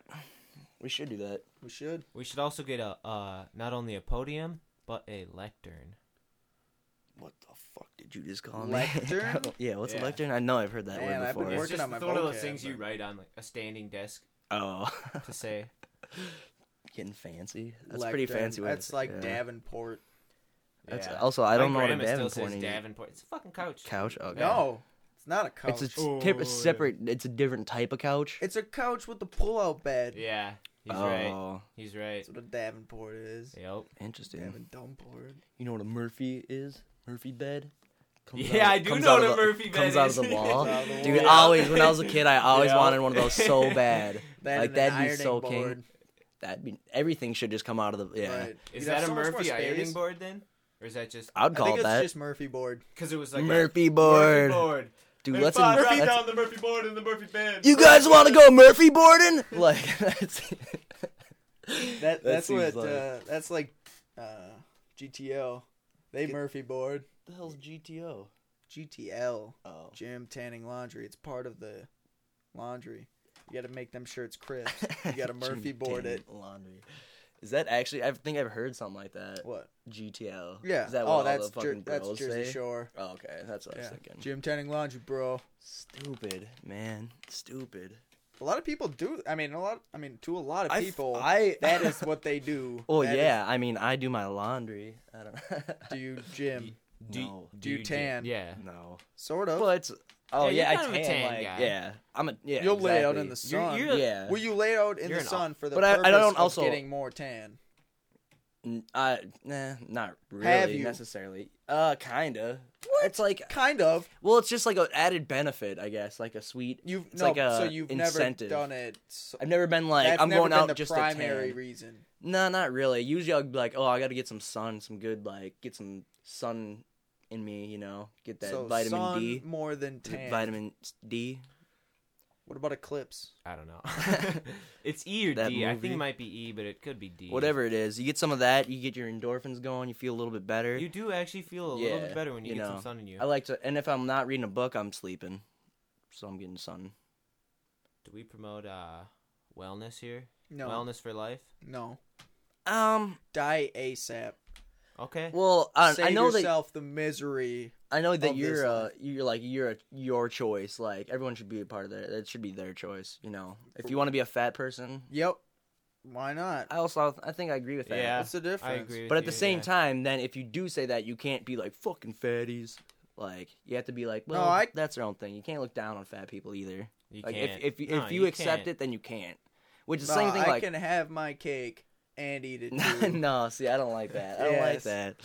We should do that. we should. We should also get a uh, not only a podium but a lectern. What the fuck did you just call Lectern? me? yeah, what's a lectern? I know I've heard that Man, word I've been before. It's just on my one of those vocab, things you write on like a standing desk oh, to say. getting fancy. That's pretty fancy. way to That's say- like yeah. Davenport. That's Yeah. also I don't know what a grandma still Davenport says is. Davenport. It's a fucking couch. Couch. Okay. No, it's not a couch. It's a Oh, tip- yeah. separate. It's a different type of couch. It's a couch with a pull-out bed. Yeah, he's oh, right. He's right. That's what a Davenport is. Yep. interesting. Davin Dumport. You know what a Murphy is? Murphy bed. Comes Yeah, out- I do know what of a the- Murphy bed comes out of the wall. Comes out of the Dude, wall. always when I was a kid, I always Yeah. wanted one of those so bad. That like that'd be ironing so king. That'd be everything should just come out of the yeah. Right. Is You'd that a so much Murphy ironing board then, or is that just? I'd I call think it it's that. just Murphy board. Because it was like a Murphy board. Murphy board. Dude, Hey, let's, Bob, in- write let's- down the Murphy board and the Murphy bed. You guys want to go Murphy boarding? Like that's That That that's seems what like- uh, that's like uh, GTL. They Murphy board. the hell's GTO? GTL. Oh. Gym tanning laundry. It's part of the laundry. You got to make them shirts crisp. You got to Murphy board it. Laundry. Is that actually? I think I've heard something like that. What? GTL. Yeah. Is that oh, what all that's the fucking Jer- that's Jersey say? Shore. Oh, okay, that's what I was thinking. Gym tanning laundry, bro. Stupid, man. Stupid. A lot of people do. I mean, a lot. I mean, to a lot of people, I that is what they do. Oh That is- yeah, I mean, I do my laundry. I don't. do you gym? Do, no, Do you j- tan? Yeah. no. Sort of. Well, it's. Oh Yeah, yeah, you're I kind of a tan. tan like, guy. Yeah, I'm a. Yeah, You'll lay out in the sun. You're- Yeah. Will you lay out in the sun for the But I- I purpose don't of also- getting more tan? N- Uh, nah, not really Have you? necessarily. Uh, kinda. What? It's like, Kind of. well, it's just like an added benefit, I guess, like a sweet. You've It's no, like a so you've incentive. never done it. So, I've never been like, that's I'm going out the just primary to tan. reason. No, not really. Usually I'll be like, oh, I got to get some sun, some good like, get some sun in me, you know, get that so vitamin sun D, more than Is it tan. vitamin D. What about eclipse? I don't know. it's E or That D. I think movie? it might be E, but it could be D. Whatever it is, you get some of that, you get your endorphins going, you feel a little bit better. You do actually feel a little Yeah, bit better when you, you get know, some sun in you. I like to, and if I'm not reading a book, I'm sleeping, so I'm getting sun. Do we promote uh, wellness here? No, Wellness for life. no. Um, Die ASAP. Okay. well, I, Save I know that yourself the misery. I know that of you're uh you're like you're a, your choice. Like everyone should be a part of that. It should be their choice. You know, if you want to be a fat person, Yep. Why not? I also I think I agree with that. Yeah. What's the difference? I agree. With But at you, the same yeah. time, then if you do say that, you can't be like fucking fatties. Like you have to be like, well, I- that's their own thing. You can't look down on fat people either. you Like can't. if if No, if you, accept can't. it, then you can't. Which is the No, same thing. I like can have my cake and eat it too. no, see, I don't like that. I don't like that.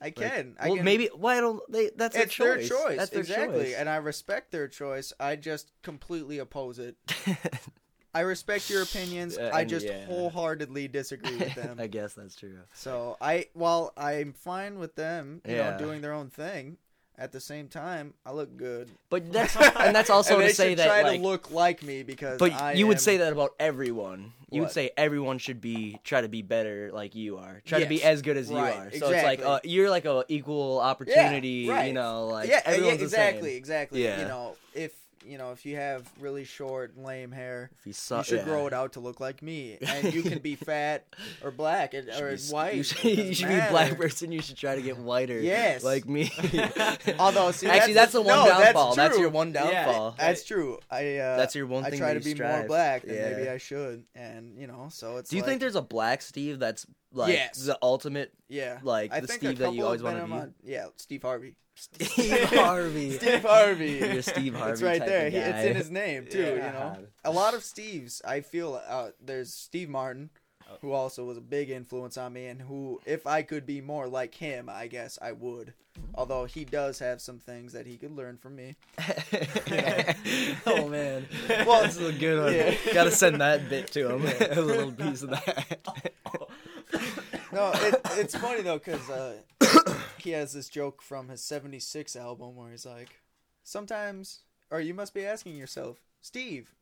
I Like, can. I well, can. maybe why don't they? That's their their choice. choice. That's their exactly, choice. and I respect their choice. I just completely oppose it. I respect your opinions. Uh, I just yeah. wholeheartedly disagree with them. I guess that's true. So I, while I'm fine with them, you know, doing their own thing, at the same time, I look good. But that's and that's also and to they say that try like, to look like me because. But I you would am- say that about everyone. You would say everyone should be try to be better like you are. Try to be as good as you Right, are. So it's like uh, you're like a equal Yeah, opportunity. right. You know, like yeah, yeah, exactly, exactly. Yeah. You know, if you know if you have really short, lame hair, If you, saw, you should yeah. grow it out to look like me, and you can be fat or black and, or be white. You should, you should be a black person. You should try to get whiter. Yes. like me. Although, see, actually, that's, the one no, downfall. That's, true. your one Yeah. downfall. That's true. I uh, That's your one thing I thing try to you be more black than maybe I should, and you know, so it's. Do you like, think there's a black Steve that's like Yes. the ultimate Yeah, like I the Steve that you always have been wanted to on be? my- Yeah, Steve Harvey. Steve Harvey. Steve Harvey. You're Steve Harvey. It's right type there. of He, it's in his name too. You know, a lot of Steves. I feel uh, there's Steve Martin, Oh. who also was a big influence on me, and who, if I could be more like him, I guess I would. Although he does have some things that he could learn from me. oh man. Well, this is a good one. yeah. Gotta send that bit to him. a little piece of that. No, it, it's funny though because uh, he has this joke from his '76 album where he's like, "Sometimes, or you must be asking yourself, Steve,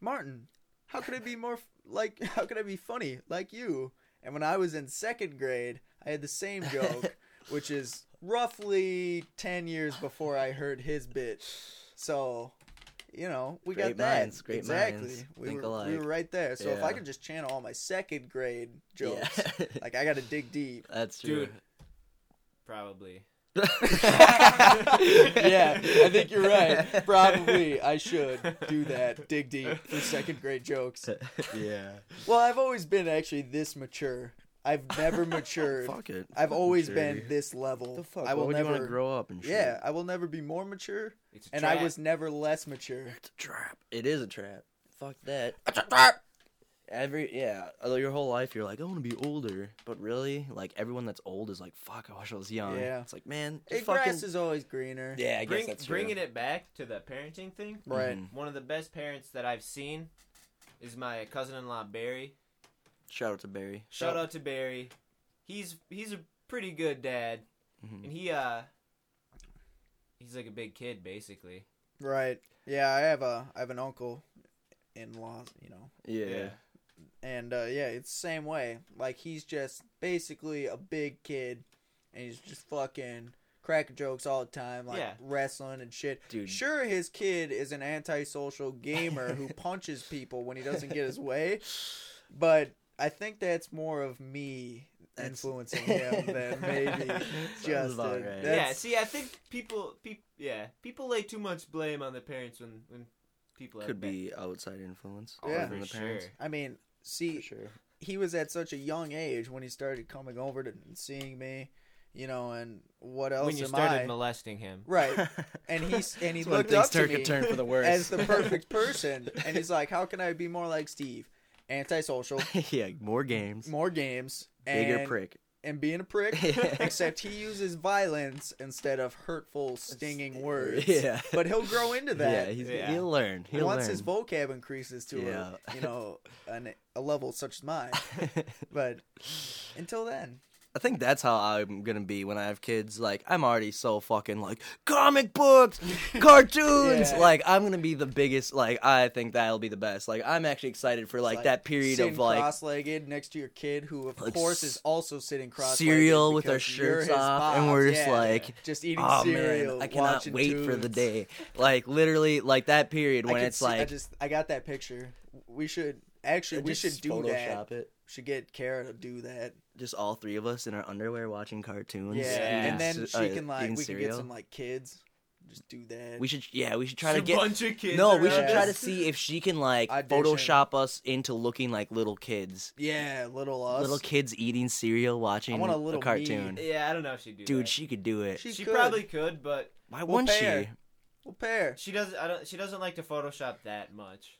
Martin, how could I be more f- like? How could I be funny like you?" And when I was in second grade, I had the same joke, which is roughly ten years before I heard his bit. So, you know, we Great got that minds, great exactly. minds. We Think were we were right there. So if I could just channel all my second grade jokes. Yeah. Like I gotta dig deep. That's true. Dude. Probably. yeah, I think you're right. Probably I should do that. Dig deep for second grade jokes. yeah. Well, I've always been actually this mature. I've never matured. Fuck it. I've always maturity. been this level. The fuck? I will Why would never you want to grow up and shit? Yeah, I will never be more mature, It's a and I was never less mature. It's a trap. It is a trap. Fuck that. It's a trap. Every yeah, although your whole life you're like I want to be older, but really, like everyone that's old is like fuck. I wish I was young. Yeah. It's like man, It, just fucking grass is always greener. yeah. I guess that's true. bringing it back to the parenting thing. Right. Mhm. One of the best parents that I've seen is my cousin-in-law Barry. Shout out to Barry. Shout out to Barry. He's he's a pretty good dad, Mhm. and he uh he's like a big kid basically. Right. Yeah, I have a I have an uncle in law, you know. Yeah. And uh, yeah, it's the same way. Like he's just basically a big kid, and he's just fucking cracking jokes all the time, like Yeah. wrestling and shit. Dude. Sure, his kid is an antisocial gamer who punches people when he doesn't get his way, but I think that's more of me That's- influencing him than maybe Justin. right. Yeah, see, I think people, peop, yeah, people lay too much blame on the parents when when people Could bad- be outside influence. Oh, yeah. other than for the parents. sure. I mean, see, For sure. he was at such a young age when he started coming over to seeing me, you know, and what else when you am started I? molesting him. right. And he's and he That's when looked up to me turn for the worse. as the perfect person, and he's like, "How can I be more like Steve? Antisocial, yeah, more games, more games, and, bigger prick. and being a prick." Except he uses violence instead of hurtful, stinging words. Yeah. But he'll grow into Yeah, that. he's, Yeah. he'll learn. He'll once learn. his vocab increases to Yeah. a, you know an, a level such as mine. But until then, I think that's how I'm gonna be when I have kids. Like I'm already so fucking like comic books, cartoons. Yeah. Like I'm gonna be the biggest. Like I think that'll be the best. Like I'm actually excited for like, like, that period of like cross-legged next to your kid, who of Like course is also sitting cross-legged cereal with our shirts off, and we're just Yeah. like, just eating oh cereal. man, I cannot wait for the day. Like literally, like that period when it's see- I like just I got that picture. We should actually we should do Photoshop that. it. Should get Kara to do that. Just all three of us in our underwear watching cartoons. Yeah, Yeah. and then she uh, can like eating we can get some like kids. Just do that. We should, yeah, we should try to Just a get. bunch of kids. No, we should around. try to see if she can like Audition. Photoshop us into looking like little kids. yeah, little us. Little kids eating cereal, watching want a a, little cartoon. Yeah, I don't know if she'd do Dude, that. she could do it. She She could. probably could, but Why We'll wouldn't pay her. she? We'll pair. she doesn't. I don't. She doesn't like to Photoshop that much.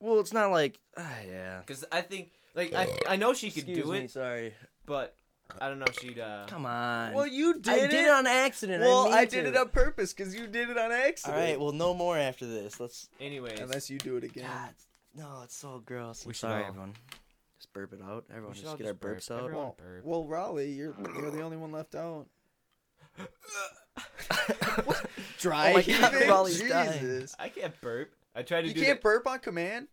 Well, it's not like ah, yeah. Because I think, like, I I know she could Excuse do me, it, sorry. But I don't know if she'd. uh Come on. Well, you did I it. did it on accident. well, I, I, did to. it on purpose because you did it on accident. right. Well, no more after this. Let's. Anyways, unless you do it again. God, No, it's so gross. I'm We sorry, all- everyone. Just burp it out. Everyone, should just all get our burp. burps out. Well, burp. well, Raleigh, you're you're the only one left out. Dry Oh my God. Raleigh's dying. Jesus. I can't burp. I tried to You do can't that. burp on command.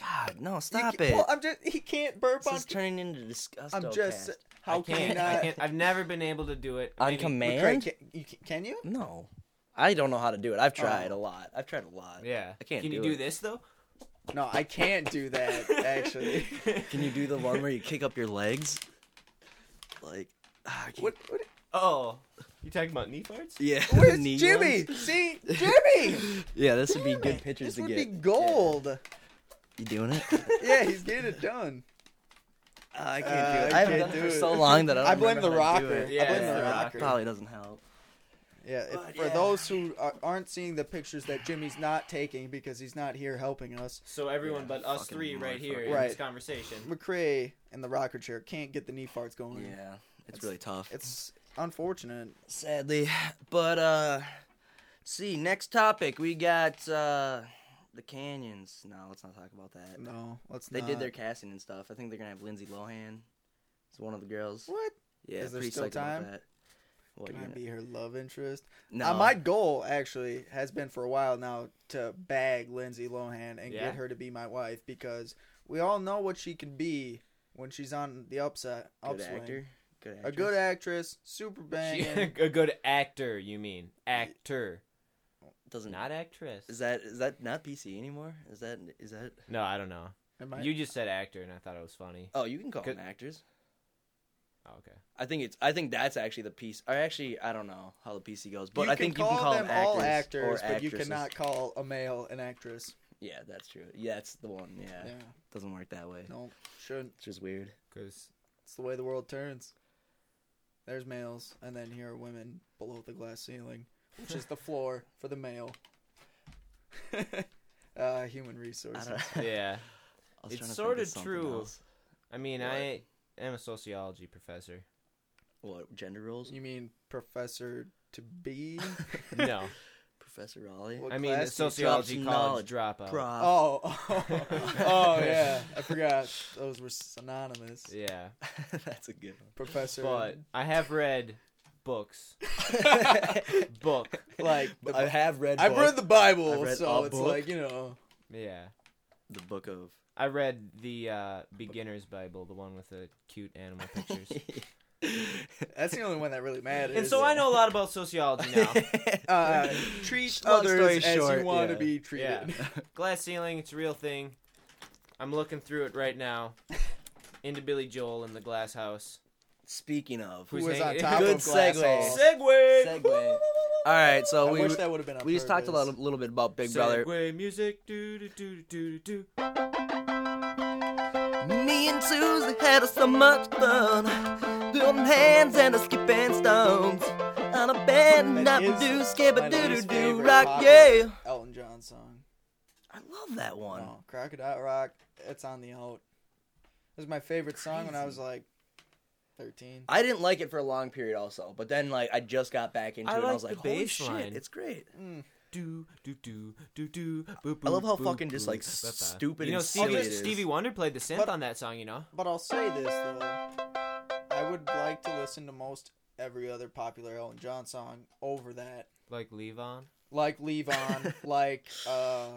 God, no, stop it. Well, I'm just he can't burp this on. is turning into disgust. I'm just cast. how I can you can't. I can't. I've never been able to do it. on Maybe- command. Craig, can, you, can you? No, I don't know how to do it. I've tried Oh. a lot. I've tried a lot. Yeah. I can't Can you do do it. this though? No, I can't do that. Actually, Can you do the one where you kick up your legs? Like, ah, I can't- what? what Oh, you talking about knee farts? Yeah, where's knee Jimmy? ones. See, Jimmy. Yeah, this would be Damn good it, pictures This to would get. be gold. You doing it? Yeah, he's getting it done. I can't Uh, do it. I I haven't can't done it for it. so long that I don't I blame the how to do rocker. Yeah, I blame yeah. the rocker. Probably doesn't help. Yeah, if, But for yeah. those who are, aren't seeing the pictures that Jimmy's not taking because he's not here helping us, So everyone Yeah, but us three right here in Right. this conversation. McRae in the rocker chair can't get the knee farts going. Yeah, it's It's- really tough. It's unfortunate. Sadly, but uh, see, next topic we got uh the canyons. No, let's not talk about that. No, let's They not. did their casting and stuff. I think they're gonna have Lindsay Lohan. It's one of the girls. What? Yeah, Is there pretty still time? that. What Can I gonna- be her love interest? No, Uh, my goal actually has been for a while now to bag Lindsay Lohan and Yeah? get her to be my wife because we all know what she can be when she's on the upset good upswing. actor. Good A good actress, super She, banging. a good actor, you mean? Actor, Doesn't not actress. Is that is that not PC anymore? Is that is that? No, I don't know. Am I- You just said actor, and I thought it was funny. Oh, you can call Good- them actors. Oh, okay. I think it's. I think that's actually the piece. Or actually, I don't know how the PC goes, but I think you can call them actors all actors, or but you actresses. cannot call a male an actress. Yeah, that's true. Yeah, that's the one. Yeah, Yeah, doesn't work that way. no, shouldn't. It's just weird. Because It's the way the world turns. There's males, and then here are women below the glass ceiling, which is the floor for the male. uh, human I resources. yeah, I was It's trying to sorta think of something true. else. I mean, What? I am a sociology professor. What gender roles? You mean professor to be? No, Professor Raleigh. What I mean class do you sociology some college dropout. Prof. Oh, oh, oh, yeah. I forgot those were synonymous. Yeah, that's a good one. Professor, but I have read books. Book. like the, I have read. I've book- read the Bible, I've read so a it's book. like you know. Yeah, the book of. I read the uh, beginner's Bible, the one with the cute animal pictures. That's the only one that really matters. and so I know a lot about sociology now. Uh, treat others as short, you want yeah. to be treated. Yeah. Glass ceiling, it's a real thing. I'm looking through it right now. Into Billy Joel in the glass house. Speaking of, Who Who's was on top Good of glass segue. halls. Segway! Segue. All right, so I we wish that would have been. On we just talked a purpose. little, little bit about Big Brother. Segway music. Do do do do do do. Me and Susie had so much fun doing hands and a skipping stones on a band That up is do my skibba doo doo least doo favorite rock popular yeah. Elton John song. I love that one. No, Crocodile Rock. It's on the out. It was my favorite song when I was like thirteen. I didn't like it for a long period also, but then like I just got back into I it and I like was like, the holy bass shit, line. it's great. Mm. Do do do do do. Boop, I love how boop, fucking just, boop, like, ba, ba. stupid You know, and Stevie, silly it is. Stevie Wonder played the synth But- on that song. You know. But I'll say this though, I would like to listen to most every other popular Elton John song over that, Like Levon. like "Leave On," like uh,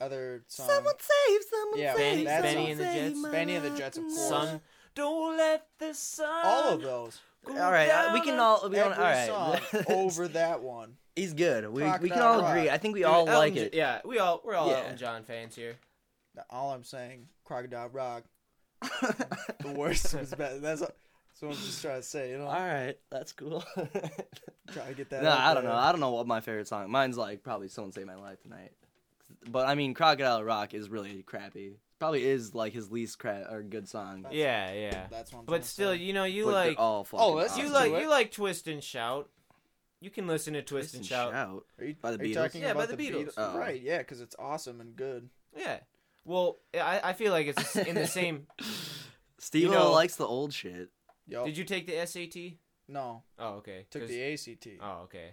other songs. Someone save, someone Yeah, save, Benny- someone Benny and the save Jets. my Benny and the Jets, of course. Sun. Don't let the sun. All of those. All right, uh, we can all we don't, Every all right. song over that one. He's good. We we can Crocodile all Rock. agree. I think we Dude, all Elton like it. Yeah, we all we're all Yeah. Elton John fans here. All I'm saying, Crocodile Rock. The worst was better. That's what, that's what I'm just trying to say. You know, all right, that's cool. try to get that. no, out I don't there. know. I don't know what my favorite song. Mine's like probably "Someone Save My Life Tonight." But I mean, Crocodile Rock is really crappy. Probably is like his least crap or good song. That's- Yeah, yeah. That's one. But still, you know, you But like all fucking Oh, let's you like it. you like Twist and Shout. You can listen to Twist, Twist and and Shout. shout. Are you, by the are you Beatles? talking Yeah, by about the Beatles. Oh. Right, yeah, because it's awesome and good. Yeah. Well, I, I feel like it's in the same. Steve You know- likes the old shit. Yo, Did you take the SAT? no, Oh, okay. Took the ACT. Oh, okay.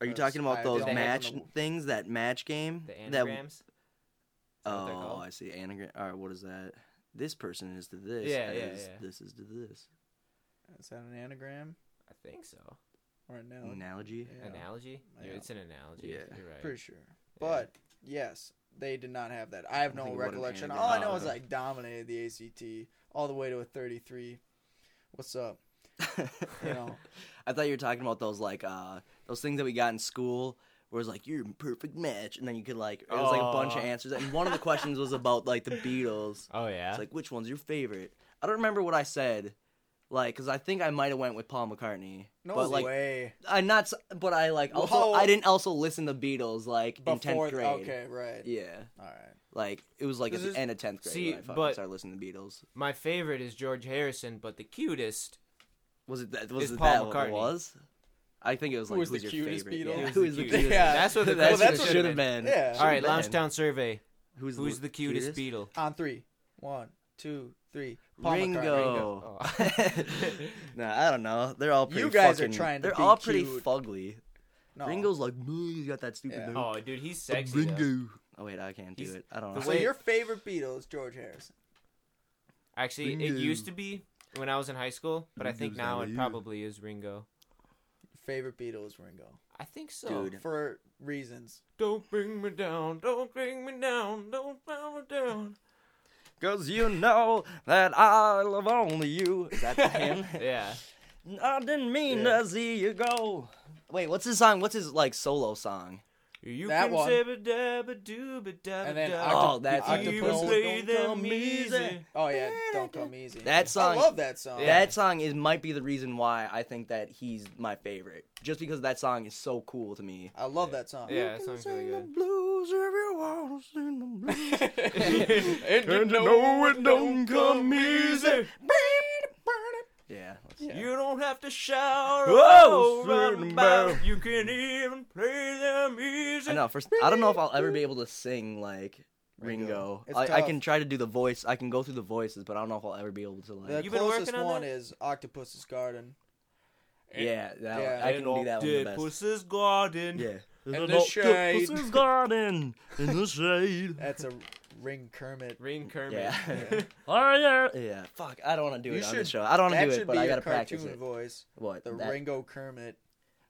Are you talking about those match them- things? That match game? The that anagrams. That what they're Oh. I see. Anagram. Or what is that? This person is to this. Yeah, yeah, as yeah. This is to this. Is that an anagram I think so. or an analogy? Analogy. Yeah. Analogy? Yeah, Yeah. it's an analogy. Yeah. You're right. Pretty sure. But yes, they did not have that. I have I no think it wasn't recollection. anagram. All I know is okay. I dominated the ACT all the way to a 33. What's up? You know, I thought you were talking about those like uh those things that we got in school where it was like you're a perfect match and then you could like it was like a bunch of answers and one of the questions was about like the Beatles. Oh, yeah? It's like which one's your favorite? I don't remember what I said. Like, cause I think I might have went with Paul McCartney. no but like, way. I not, but I like also Whoa. I didn't also listen to Beatles like in tenth grade. okay, right. Yeah, All right. like it was like at This the is- end of tenth grade See, when I fucking but- started listening to Beatles. My favorite is George Harrison, but the cutest. Was it that? Was It's it Paul that what it McCartney. was? I think it was Who like was who's the your cutest favorite? Beatle? Yeah, Who's the cutest? cutest? Yeah. That's what the That's question that's should should've have been. Yeah. All right, Should've been. Loungetown survey. Who's, Who's the cutest, Beatle? On three. One, two, three. Paul Ringo. McCartney. Oh. nah, I don't know. They're all pretty You guys are fucking- trying to They're be all pretty cute. fugly. No. Ringo's like, "Moo," he's got that stupid. Yeah. nose. oh, dude, he's sexy. though. Ringo. Oh wait, I can't do He's- it. I don't know. So your favorite Beatle is George Harrison. Actually, it used to be when I was in high school, but I think now it probably is Ringo. Favorite Beatle is Ringo. I think so. Dude. For reasons. Don't bring me down, don't bring me down, don't bring me down. Cause you know that I love only you. Is that the hymn? Yeah. I didn't mean Yeah. to see you go. Wait, what's his song? What's his like solo song? You That can one. say ba da ba do ba da And ba then da. Octo- Oh, that's Octopus Even Don't play Come them Easy. easy. Oh yeah, don't come easy. That song- I love that song. Yeah. That song is might be the reason why I think that he's my favorite. Just because that song is so cool to me. I love that song. Yeah, that song's really good. Blues if you wanna sing the blues. and And you know it don't come easy. Yeah. You don't have to shout Whoa, or run certain about. about. You can even play them easy. I know. First, I don't know if I'll ever be able to sing like Ringo. Ringo. It's I, I tough. can try to do the voice. I can go through the voices, but I don't know if I'll ever be able to like. The You been closest working on one that? is Octopus's Garden. yeah, that, Yeah. I can do that one the best. Octopus's garden. Yeah. And the shade. Octopus's garden in the shade. That's a Ring Kermit. Ring Kermit. Yeah. Oh yeah. yeah. Fuck. I don't want to do You it on should- the show. I don't want to do it, but I gotta practice it. voice. What? The that- Ringo Kermit.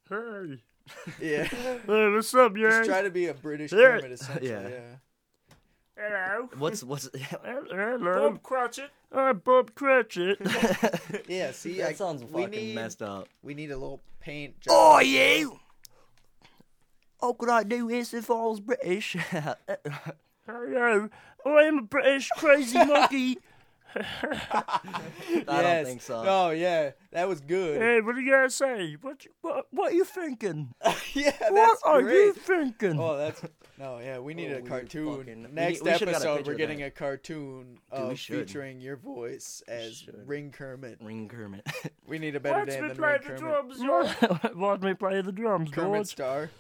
Hey. Yeah. Hey, what's up, yeah? Just yeah? try to be a British Yeah. Kermit, essentially. Yeah. Yeah. Hello. What's what's? Hello. Bob Cratchit. I'm Bob Cratchit. Yeah. See, that I, sounds fucking need, messed up. We need a little paint job. Oh you! How could I do this if I was British? Hello. I'm a British crazy monkey. I yes. don't think so. Oh yeah, that was good. Hey, what do you gotta say? What you, what what are you thinking? yeah, that's what are great. you thinking? Oh, that's no, yeah. We need Oh, a we cartoon. fucking- we Next need- we should've got a episode, picture we're of getting that. a cartoon Dude, we of should. featuring your voice as should. Ring Kermit. Ring Kermit. We need a better Watch name me than play Ring the Kermit. drums, George. Watch me play the drums, Kermit George. Star, Ker-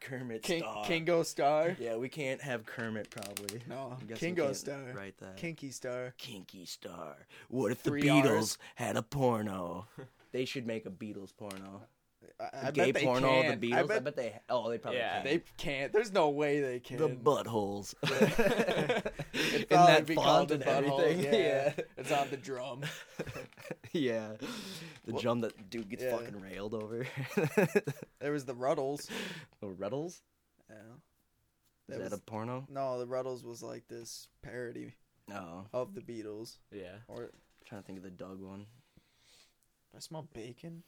Kermit King, Star. Kingo Star. Yeah, we can't have Kermit probably. No, I guess we Kingo Star. Write that. Kinky Star. Kinky Star. What if the Beatles Rs. had a porno? they should make a Beatles porno. I, A I gay bet they porno can. the Beatles. I bet, they. Oh, they probably Yeah. can. they can't. There's no way they can. the buttholes. It'd In probably that be font called the and butthole. everything. Yeah. it's on the drum. yeah. The drum that dude gets Yeah. fucking railed over. There was the Rutles. the Rutles? Yeah. Is That that a porno? No, the Rutles was like this parody No. of the Beatles. Yeah. Or trying to think of the Doug one. I smell bacon.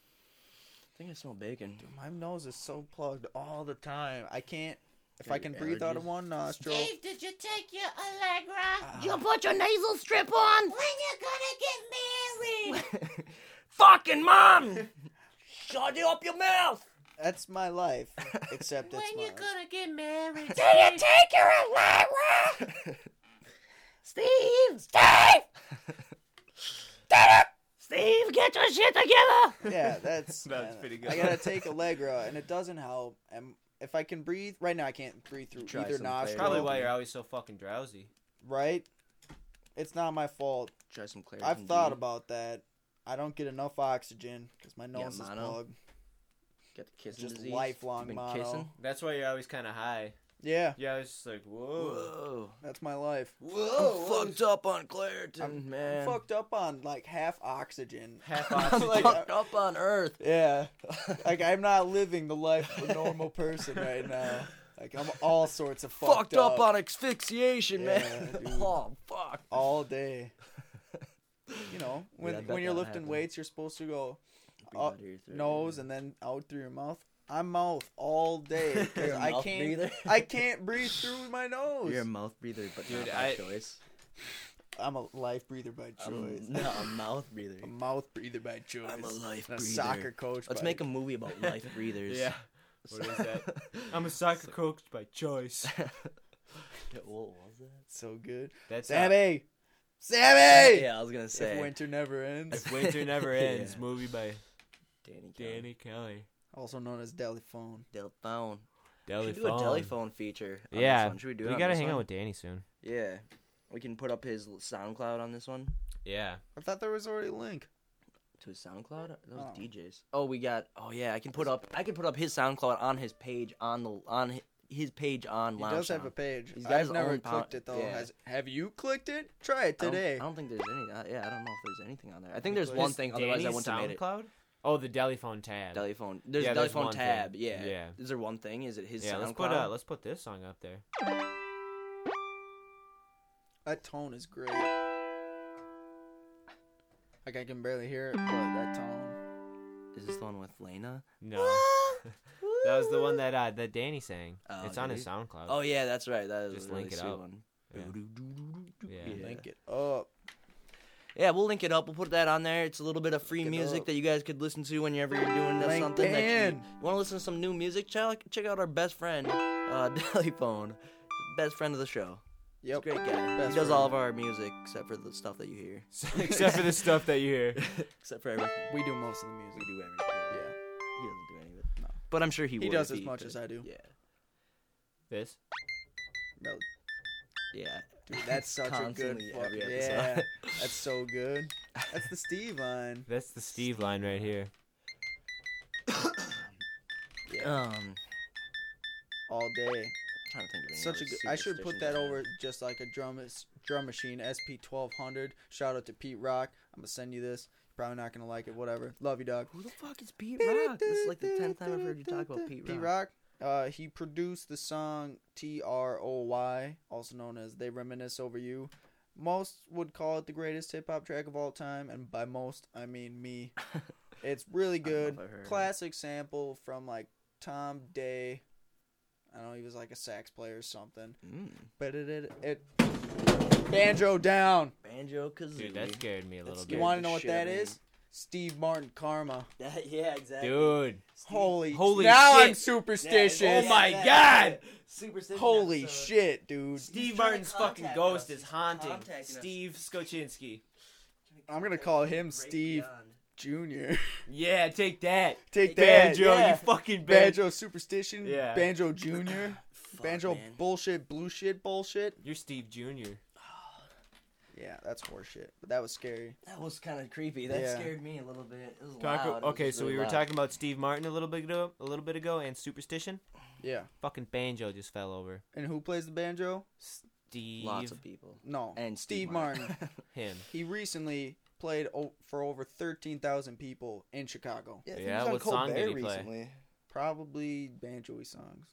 I think I smell bacon. Dude, my nose is so plugged all the time. I can't. If Got I can your breathe out of one nostril. Steve, did you take your Allegra? Ah. you put your nasal strip on? When you gonna get married? Fucking mom! Shut up your mouth! That's my life. Except it's when you mine. gonna get married? Did you take your Allegra? Steve! Steve! Steve, get your shit together! Yeah, that's That's uh, pretty good. I gotta take Allegra, and it doesn't help. And if I can breathe right now, I can't breathe through Try either some nostril. Probably why you're always so fucking drowsy. right. It's not my fault. Try some Claritin I've thought G. about that. I don't get enough oxygen because my nose is mono? plugged. Get the kissing Just disease. lifelong You been mono. kissing? That's why you're always kind of high. Yeah, Yeah, it's just like whoa. Whoa. that's my life. I'm fucked up on Claritin, I'm, man. I'm fucked up on like half oxygen. Half I'm oxygen. Like, fucked up on Earth. Yeah, like I'm not living the life of a normal person right now. Like I'm all sorts of fucked, Fucked up on asphyxiation, Yeah, man. dude. oh fuck. all day. You know, when I bet when you're lifting happened. weights, you're supposed to go up your nose and then out through your mouth. I'm mouth all day 'cause You're a I mouth can't. breather? I can't breathe through my nose. You're a mouth breather, but Dude, not by I- choice. I'm a life breather by choice. I'm not a mouth breather. a mouth breather by choice. I'm a life And a breather. soccer coach. Let's by- make a movie about life breathers. Yeah. What is that? I'm a soccer coach by choice. What was that? so good. That's uh, Sammy, Sammy. Yeah, I was gonna say If winter never ends, If Winter Never Yeah. Ends, movie by Danny. Kelly. Danny Kelly. Also known as Deli Phone. Telephone. Deli Should do a telephone feature. on this Yeah, one. Should we do it? we on gotta this hang one? out with Danny soon. Yeah, we can put up his SoundCloud on this one. Yeah. I thought there was already a link. To his SoundCloud? That was Oh. DJs. Oh, we got. Oh yeah, I can put up. I can put up his SoundCloud on his page on the on hi- his page on He Lounge does have Sound. a page. He's got I've never own clicked po- it though. yeah. Has, have you clicked it? Try it I don't- today. I don't, think there's any. Uh, yeah, I don't know if there's anything on there. I think there's one Is thing. Otherwise, I Danny's wouldn't have made it. SoundCloud? Oh, the Deliphone tab. Telephone. There's Yeah, a there's telephone one thing. tab. Yeah. Yeah. Is there one thing? Is it his yeah, SoundCloud? let's put uh, let's put this song up there. That tone is great. Like I can barely hear it, but that tone. Is this the one with Lena? No, that was the one that uh, that Danny sang. Oh, it's on his he? SoundCloud. Oh yeah, that's right. That is Just a really link it sweet up. one. Yeah. Yeah. Yeah. Link it up. Yeah, we'll link it up. We'll put that on there. It's a little bit of free music up. that you guys could listen to whenever you're doing this- something that you, LinkedIn. you want to listen to some new music. Check check out our best friend, uh, Phone, best friend of the show. Yep. Great guy. Best he does friend. all of our music except for the stuff that you hear. Except for the stuff that you hear. except for everything. We do most of the music. We do everything. Yeah. He doesn't do any of it. No. But I'm sure he, He would does if as much could. as I do. Yeah. This. No, Yeah. Dude, that's such a good Constantly fucking yeah. That's so good. That's the Steve line. That's the Steve line right here. Um, All day. I'm trying to think of any Such a good. I should put that I have. over just like a drum drum machine SP twelve hundred. Shout out to Pete Rock. I'm gonna send you this. Probably not gonna like it. Whatever. Love you, dog. Who the fuck is Pete Rock? This is like the tenth time I've heard you talk about Pete Rock. Pete Rock. Uh, he produced the song T R O Y, also known as "They Reminisce Over You." Most would call it the greatest hip hop track of all time, and by most I mean me. It's really good. if it. Classic sample from like Tom Day. I don't know. He was like a sax player or something. Mm. But it it, it banjo down. Banjo Kazooie. Dude, that scared me a little You bit. want to know what shit that me. is? Steve Martin Karma. yeah, exactly. Dude. Holy, Holy now I'm shit. superstitious. Oh my God. Superstition Holy episode. shit, dude. Steve trying Martin's fucking contact ghost us. is haunting contacting us. Steve Skoczynski. I'm gonna call him Break Steve beyond. Jr. Yeah, take that. Take that, Banjo, yeah. you fucking banjo. Banjo Superstition, Yeah. Banjo Jr., Fuck, Banjo man. bullshit, blue shit bullshit. You're Steve Jr. Yeah, that's horseshit. But that was scary. That was kind of creepy. That Yeah. scared me a little bit. It was Talk, loud. It okay, was so we were loud. talking about Steve Martin a little bit ago, a little bit ago, and superstition. Yeah. Fucking banjo just fell over. And who plays the banjo? Steve, lots of people. No. And Steve Martin. him. he recently played o- for over 13,000 people in Chicago. Yeah, I think Yeah, he was on what song did Colbert he play? recently. Probably banjo songs.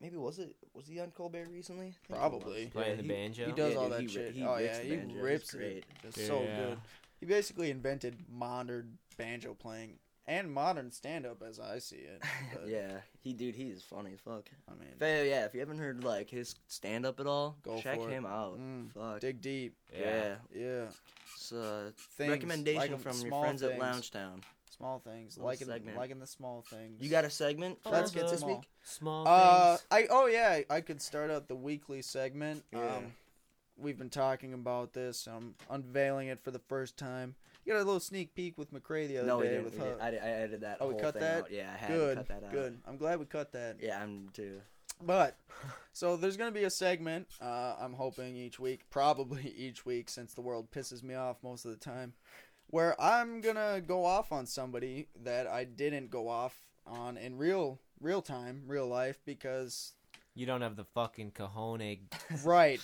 Maybe was it? Was he on Colbert recently? I he Probably. was. Playing the he- banjo? He does Yeah, all dude, that he shit. he oh yeah, he rips great. it. Just so good. He basically invented modern banjo playing and modern stand up as I see it. But, yeah, he dude, he's funny as fuck. I mean, If, yeah, if you haven't heard like his stand up at all, Go check for it. him out. Mm, Fuck. dig deep. yeah. Yeah. It's a Things, recommendation like 'em from your small friends at things. Loungetown. Small things. Little Liking, segment. liking the small things. You got a segment for Let's us get this small. week? Small Uh, things. I oh yeah, I could start out the weekly segment. Yeah. Um, we've been talking about this. I'm unveiling it for the first time. You got a little sneak peek with McRae the other No, we day didn't. with we her. didn't. I, did- I edited that. Oh, we whole cut thing that? Out. Yeah, I had good, to cut that out. good. I'm glad we cut that. Yeah, I'm too. But so there's gonna be a segment. Uh, I'm hoping each week, probably each week, since the world pisses me off most of the time, where I'm gonna go off on somebody that I didn't go off on in real real time, real life, because You don't have the fucking cojones. Right.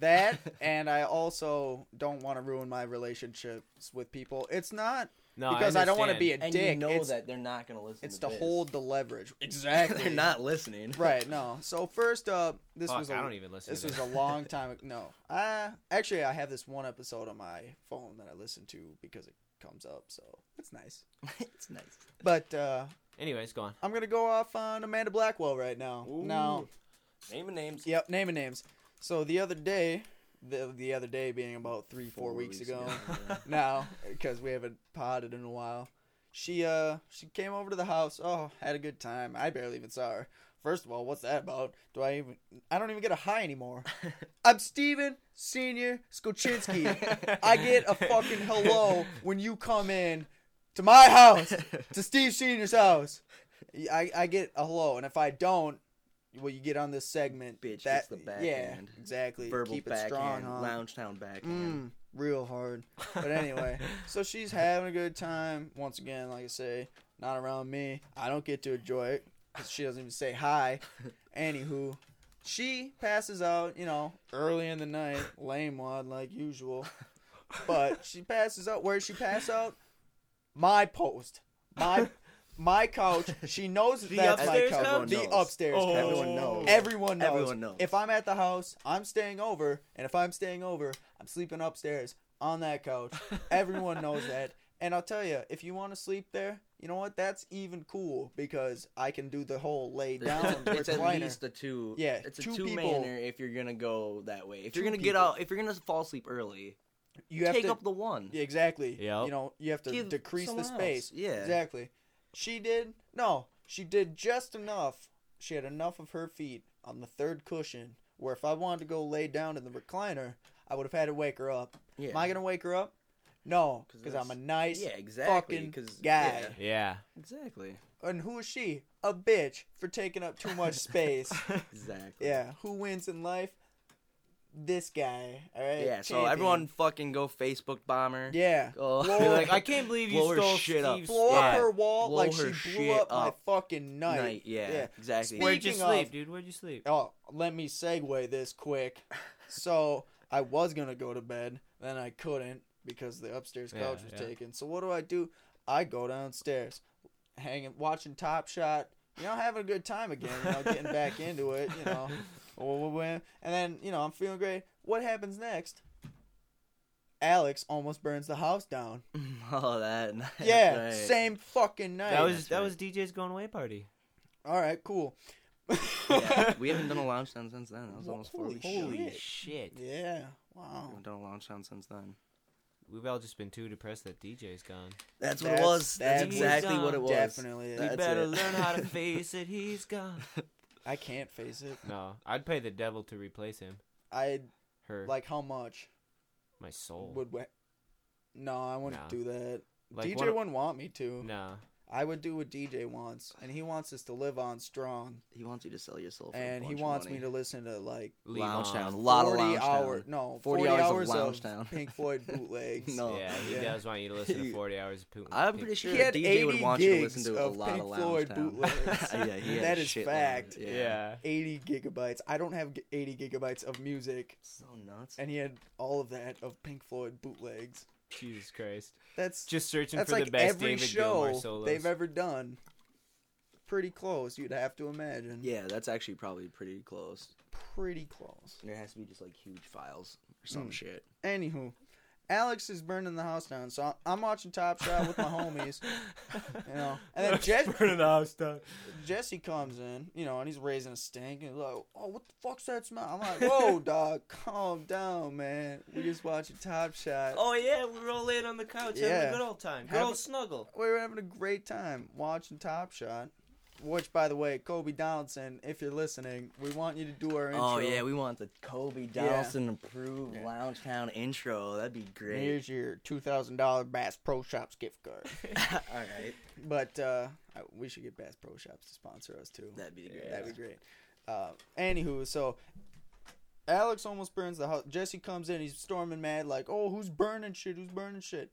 That and I also don't want to ruin my relationships with people. It's not No, because I, don't want to be a And dick. you know it's, that they're not gonna listen. it's to to this. hold the leverage. Exactly. they're not listening. Right. No. So first up, this Fuck, was a, I don't even listen. this to was that. a long time. ag- No. Uh, actually, I have this one episode on my phone that I listen to because it comes up. So it's nice. it's nice. But uh, Anyways, go on. I'm gonna go off on Amanda Blackwell right now. Now. Naming names. Yep, name naming names. So the other day, the the other day being about three, four, Four weeks, weeks ago, now because we haven't potted in a while. She uh she came over to the house. Oh, had a good time. I barely even saw her. First of all, what's that about? Do I even? I don't even get a high anymore. I'm Steven Senior Skoczynski. I get a fucking hello when you come in to my house, to Steve Senior's house. I, I get a hello, and if I don't, well, you get on this segment. Bitch that gets the yeah, backhand. exactly. Verbal Keep it strong, huh? lounge town backhand. Mm, real hard. But anyway, so she's having a good time. Once again, like I say, not around me. I don't get to enjoy it 'cause she doesn't even say hi. Anywho, she passes out, you know, early in the night, lame one like usual. But she passes out. Where she pass out? My post. My my couch. She knows The that's my upstairs couch. couch? The Everyone knows. upstairs Oh. couch. Everyone oh. knows. Everyone knows. Everyone knows. If I'm at the house, I'm staying over, and if I'm staying over, I'm sleeping upstairs on that couch. Everyone knows that. And I'll tell you, if you want to sleep there, you know what? That's even cool because I can do the whole lay down it's at recliner. least a two. Yeah, it's a two two people- manner if you're gonna go that way. If Two you're gonna get people. out, if you're gonna fall asleep early, you have to take to up the one. Yeah, exactly. Yep. You know, you have to Give decrease the someone else. space. Yeah. Exactly. She did no, she did just enough. She had enough of her feet on the third cushion where if I wanted to go lay down in the recliner, I would have had to wake her up. Yeah. Am I gonna wake her up? No, 'Cause because I'm a nice yeah, exactly. fucking 'cause- guy. yeah, Yeah. exactly. And who is she? A bitch for taking up too much space. Exactly. yeah. Who wins in life? This guy. All right. Yeah. So Champion. everyone fucking go Facebook bomber. Yeah. Go. Blow like, I can't believe you Blow her stole shit up. Steve's blow spot. up her wall Blow like her she blew shit up, my fucking night. Night, yeah, exactly. Where'd you Speaking sleep, of- dude? Where'd you sleep? Oh, let me segue this quick. So I was gonna go to bed, then I couldn't because the upstairs Yeah, couch was yeah. taken. So what do I do? I go downstairs, hanging, watching Top Shot. You know, having a good time again. You know, getting back into it. You know, Oh, and then you know I'm feeling great. What happens next? Alex almost burns the house down. oh, that. that's Yeah, right. same fucking night. That was that's that right. was DJ's going away party. all right. Cool. Yeah, we haven't done a lounge sound since then. That was almost four Holy weeks. shit. ago. shit. Yeah. We Wow. haven't done a lounge sound since then. We've all just been too depressed that DJ's gone. That's what That's- it was. That's, that's exactly what what it was. Definitely. We better it. learn how to face it. He's gone. I can't face it. No, I'd pay the devil to replace him. I'd Her, like how much my soul. would we- No, I wouldn't Nah. do that. Like DJ one wouldn't want me to. Nah. I would do what DJ wants, and he wants us to live on strong, He wants you to sell yourself, soul for a and he wants money. me to listen to like Leave Lounge. Town. A lot of forty Lounge hour Town. no 40 forty, hours of hours Lounge of Town. Pink Floyd bootlegs. No. Yeah, he Yeah. does want you to listen to 40 hours of Putin. I'm pretty sure He DJ would want you to listen to a lot Pink of Lounge Floyd Town. bootlegs. yeah, he had That a is shitload. fact. Yeah. Yeah. 80 gigabytes. I don't have 80 gigabytes of music, So nuts. and he had all of that of Pink Floyd bootlegs. Jesus Christ. That's Just searching that's for like the best every David show Gilmour solos. they've ever done. Pretty close, you'd have to imagine. Yeah, that's actually probably pretty close. Pretty close. There has to be just like huge files or some Mm. shit. Anywho, Alex is burning the house down, so I'm watching Top Shot with my homies, you know. And then Jess, burning the house down. Jesse comes in, you know, and he's raising a stink, and he's like, "Oh, what the fuck's that smell?" I'm like, "Whoa, dog, calm down, man. We just watching Top Shot. Oh yeah, we were all laying on the couch Yeah. having a good old time. Good Have old a- snuggle. We were having a great time watching Top Shot." Which, by the way, Colby Donaldson, if you're listening, we want you to do our intro. Oh yeah, we want the Colby. Donaldson approved Yeah. Lounge Town intro. That'd be great. Here's your two thousand dollar Bass Pro Shops gift card. All right, But uh, we should get Bass Pro Shops to sponsor us too. that'd be great. That'd be great. Uh, anywho, so Alex almost burns the house. Jesse comes in, he's storming mad, like, "Oh, who's burning shit? Who's burning shit?"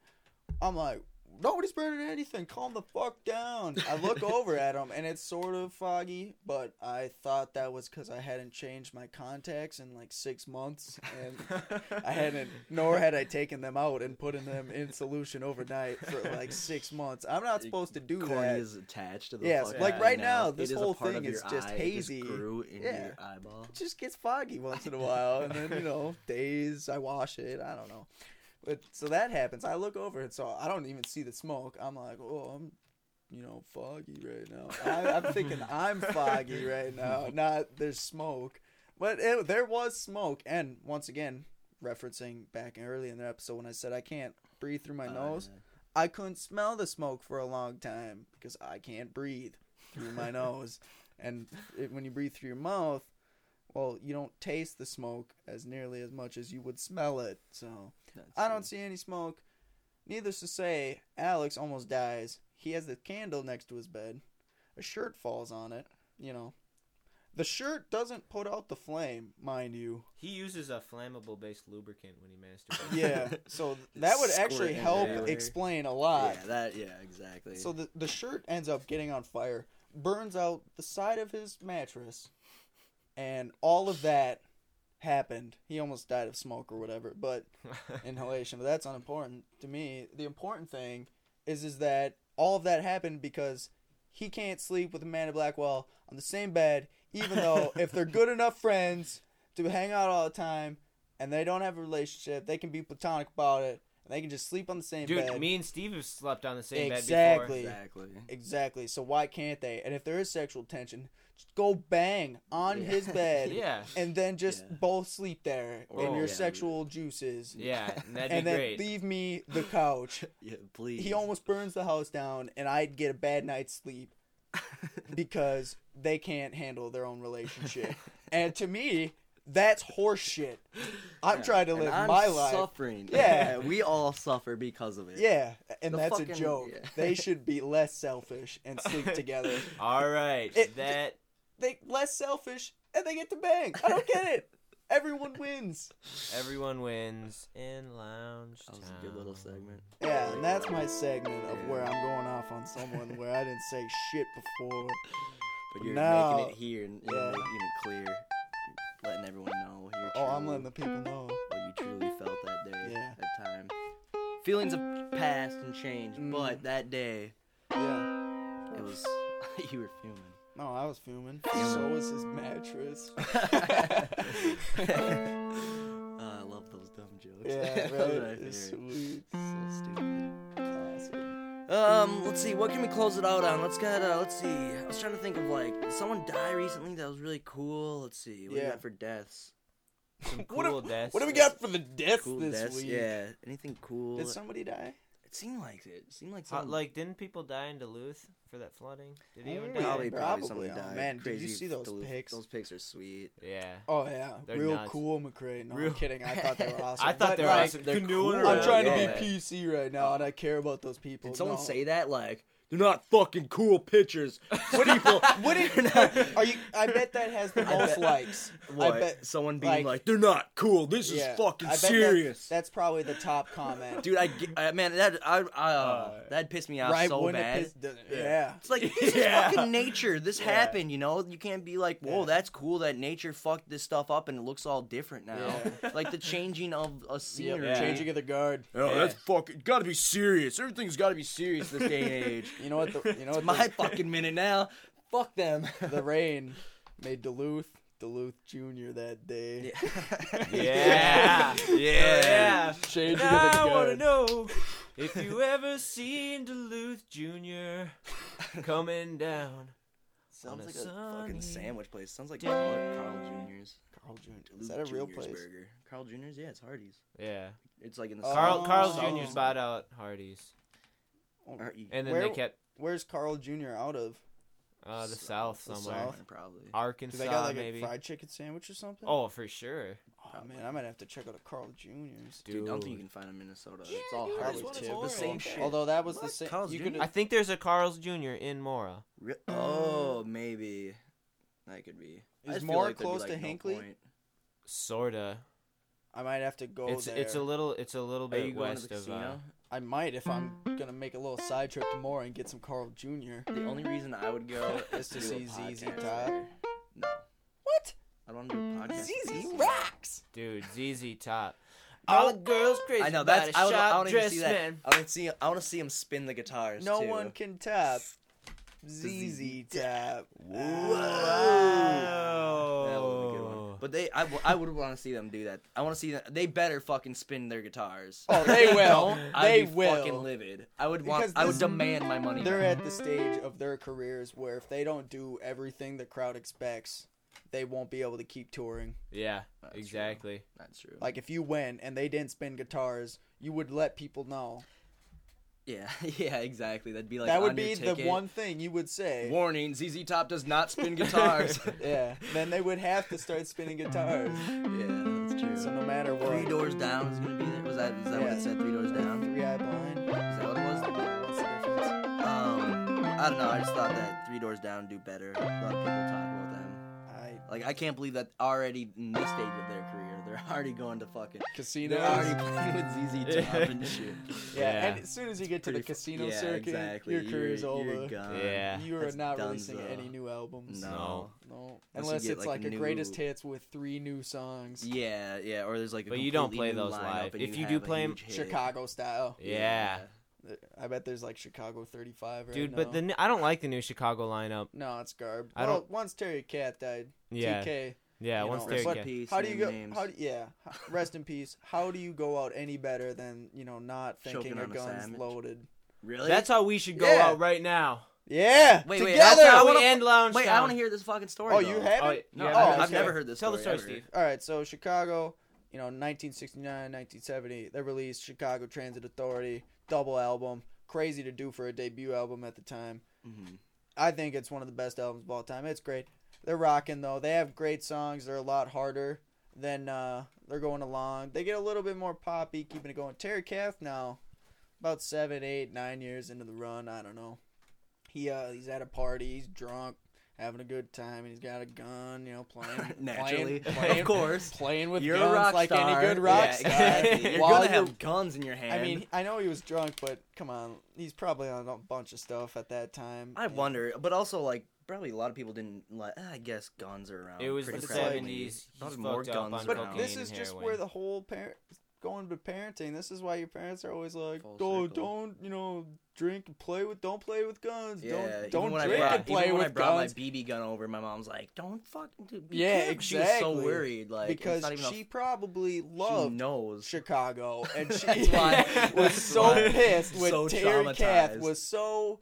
I'm like, nobody's burning anything. Calm the fuck down. I look over at him, and it's sort of foggy, but I thought that was because I hadn't changed my contacts in like six months, and I hadn't, nor had I taken them out and putting them in solution overnight for like six months. I'm not supposed to do Cornea that. is attached to the Yes, like right now. now, this whole thing is just eye. It hazy. grew into Yeah. it just gets foggy once in a while, and then you know, days I wash it. I don't know, but so that happens. I look over it, so I don't even see the smoke. I'm like, oh, I'm, you know, foggy right now. I, I'm thinking I'm foggy right now, not there's smoke, but it, there was smoke, and once again, referencing back early in the episode when I said I can't breathe through my Uh, nose. I couldn't smell the smoke for a long time because I can't breathe through my nose. And it, when you breathe through your mouth, well, you don't taste the smoke as nearly as much as you would smell it. So That's I don't true. see any smoke. Needless to say, Alex almost dies. He has the candle next to his bed. A shirt falls on it. You know, the shirt doesn't put out the flame, mind you. He uses a flammable based lubricant when he masturbates. Yeah, so that would actually help everywhere. explain a lot. Yeah, that. Yeah, exactly. So the the shirt ends up getting on fire, burns out the side of his mattress, and all of that happened. He almost died of smoke or whatever, but inhalation. But that's unimportant to me. The important thing is is that all of that happened because he can't sleep with Amanda Blackwell on the same bed, even though if they're good enough friends to hang out all the time and they don't have a relationship, they can be platonic about it. And they can just sleep on the same Dude, bed. me and Steve have slept on the same Exactly. bed exactly. Exactly. So why can't they? And if there is sexual tension, just go bang on Yeah. his bed. Yeah. and then just Yeah. both sleep there Or- in oh, your yeah. sexual juices. Yeah, and that'd And be then great. leave me the couch. Yeah, please. he almost burns the house down, and I'd get a bad night's sleep because they can't handle their own relationship. and to me, that's horse shit. I'm trying to And live I'm my life. Suffering. Yeah. we all suffer because of it. Yeah, and The that's fucking- a joke. yeah. They should be less selfish and sleep together. All right. It- that they less selfish and they get to bang. I don't get it. Everyone wins. everyone wins in lounge. That was a good little segment. Yeah, and that's my segment of where I'm going off on someone where I didn't say shit before. But you're now- making it here and you're yeah. making it clear, letting everyone know your Oh, I'm letting the people know. what you truly felt that day, Yeah. that time. Feelings have passed and changed, Mm. but that day Yeah. it was you were fuming. No, I was fuming. So was his mattress. Uh, I love those dumb jokes. yeah, Those are right. It's sweet. So stupid. Awesome. Um, let's see. What can we close it out on? Let's get. Uh, let's see. I was trying to think of like, did someone die recently that was really cool? Let's see. What do you Yeah. got for deaths? Some What cool do- deaths. What do we got for the deaths Cool this deaths. week? Yeah. Anything cool? Did somebody die? It seemed like it. It seemed like How- something. like, didn't people die in Duluth for that flooding? Did anyone Oh, die? yeah. probably, probably, probably. somebody Oh, died. man, did you Crazy see those Duluth- pics? Those pics are sweet. Yeah. Oh yeah, They're real nuts. cool, McRae. No, Real- I'm kidding. I thought they were awesome. I thought But, they were like, awesome. they're Canoeing cool. I'm around. trying to be PC right now, and I care about those people. Did someone No. say that? Like, they're not fucking cool pictures. People, What did, are you? I bet that has the most likes. what? I bet. someone being like- like, they're not cool. This Yeah, is fucking bet that- serious. that's probably the top comment. Dude, I, get- I man, that I, I uh, Uh, that pissed me off right? so bad. it piss- yeah. It's like this Yeah. is fucking nature. This Yeah. happened, you know. You can't be like, whoa, Yeah. that's cool that nature fucked this stuff up and it looks all different now. like the changing of a scenery. Yeah. Changing of the guard. Oh, Yeah. that's fucking gotta be serious. Everything's gotta be serious this day and age. You know what? The, you know it's what? my fucking minute now. Fuck them. The, the rain made Duluth, Duluth Junior that day. Yeah. yeah. Changing of the I wanna know if you ever seen Duluth Junior coming down. Sounds On like a sunny fucking sandwich place. Sounds like day. Carl, Carl Jr.'s. Carl Jr. Luke Is that a real Jr.'s place? Burger. Carl Jr.'s? Yeah, it's Hardee's. Yeah. It's like in the Oh. Carl Carl's Oh. Jr.'s bought out Hardee's, Har- and then Where- they kept Where's Carl Jr. out of? uh, the South- south the somewhere, South? probably. Do Arkansas they got like maybe. a fried chicken sandwich or something? Oh, for sure, Oh, man, I might have to check out a Carl Jr.'s. dude. Dude, I don't think you can find in Minnesota. it's all dude, Probably Hardee's too. too. The same shit. Although that was the What? same. Carl's Jr.? I think there's a Carl's Jr. in Mora. Re- oh, maybe. That could be. I Is just feel Mora like there'd be, close like, to no Hinckley? point. Sorta. I might have to go It's there. it's a little it's a little Are bit you going west the of. Uh, casino? I might if I'm mm. gonna make a little side trip tomorrow and get some Carl Jr. The only reason I would go Is to see ZZ podcast Top. there. No, What? I don't want to do a podcast. ZZ rocks. dude, ZZ Top. All All the girls crazy. I know about that's. a I, would, I sharp want to see that. man. I want to see. I want to see him spin the guitars. No too. one can top ZZ Top. That would be a good one. But they, I, I would want to see them do that. I want to see them. They better fucking spin their guitars. Oh, they will. Don't, I'd They be will. fucking livid. I would want. Because I would this- demand my money. They're at the stage of their careers where if they don't do everything the crowd expects, they won't be able to keep touring. Yeah, That's true. exactly. That's true. Like if you went and they didn't spin guitars, you would let people know. Yeah, yeah, exactly. That'd be like that would be the one thing you would say. warning: ZZ Top does not spin guitars. Yeah. Then they would have to start spinning guitars. yeah, that's true. So no matter what. Three Doors Down is gonna be there. Was that? Is that what Yeah. it said? Three Doors Down. Three Eye Blind. Is that what it was? What's the difference? Um, I don't know. I just thought that Three Doors Down do better. A lot of people talk about them. I Like I can't believe that already in this stage of their career, they're already going to fucking. casinos. They're already playing with ZZ Top and shit. yeah, Yeah. and as soon as you get to the Pretty fu- casino yeah, circuit, exactly. your career's you're, over. You're. Yeah. You are That's not donezo. releasing any new albums. No. No. Unless Unless get, it's like, like, a a greatest hits with three new songs. Yeah, yeah. Or there's like. A But you don't play those live. If you have do play play 'em- huge hit. Chicago style. Yeah, I bet there's like Chicago 35 right dude. now. But the n- I don't like the new Chicago lineup. No, it's garb. I well, don't- once Terry Kath died, Yeah, TK. Yeah. you Once know, they're it's Rest in peace. How do you go? Names. How do, yeah, rest in peace. How do you go out any better than you know not thinking Choking a on a gun's loaded? really? That's how we should go Yeah. out right now. Yeah. Wait, wait, that's How I we wanna- end lounge. Wait, I want to hear this fucking story. Oh, you haven't? Oh, No, haven't? Oh, I've, I've okay. never heard this Tell story. the story, ever. Steve. All right, so Chicago, you know, 1969, 1970, they released Chicago Transit Authority, double album. Crazy to do for a debut album at the time. Mhm. I think it's one of the best albums of all time. It's great. They're rocking though. They have great songs. They're a lot harder than uh, they're going along. They get a little bit more poppy, keeping it going. Terry Kath now, about seven, eight, nine years into the run. I don't know. He uh, he's at a party. He's drunk, having a good time, and he's got a gun. You know, playing Naturally, playing, playing, of course. playing with You're guns like star. any good rock yeah, star. You're While gonna you're- have guns in your hand. I mean, I know he was drunk, but come on, he's probably on a bunch of stuff at that time. I and- wonder, but also like probably a lot of people didn't like. Ah, I guess guns are around. It was the But it's like- seventies. Probably more fucked up guns on But cocaine this is just heroin. where the whole parent going to parenting. This is why your parents are always like, Full "Oh, circle. don't you know, drink and play with, don't play with guns. Yeah, don't don't drink brought, and play even when with I brought guns." my BB gun over, my mom's like, "Don't fucking do." be Yeah, careful." She was so worried, like because not even a- she probably she loved knows. Chicago, and she was so pissed when So Terry Kath was so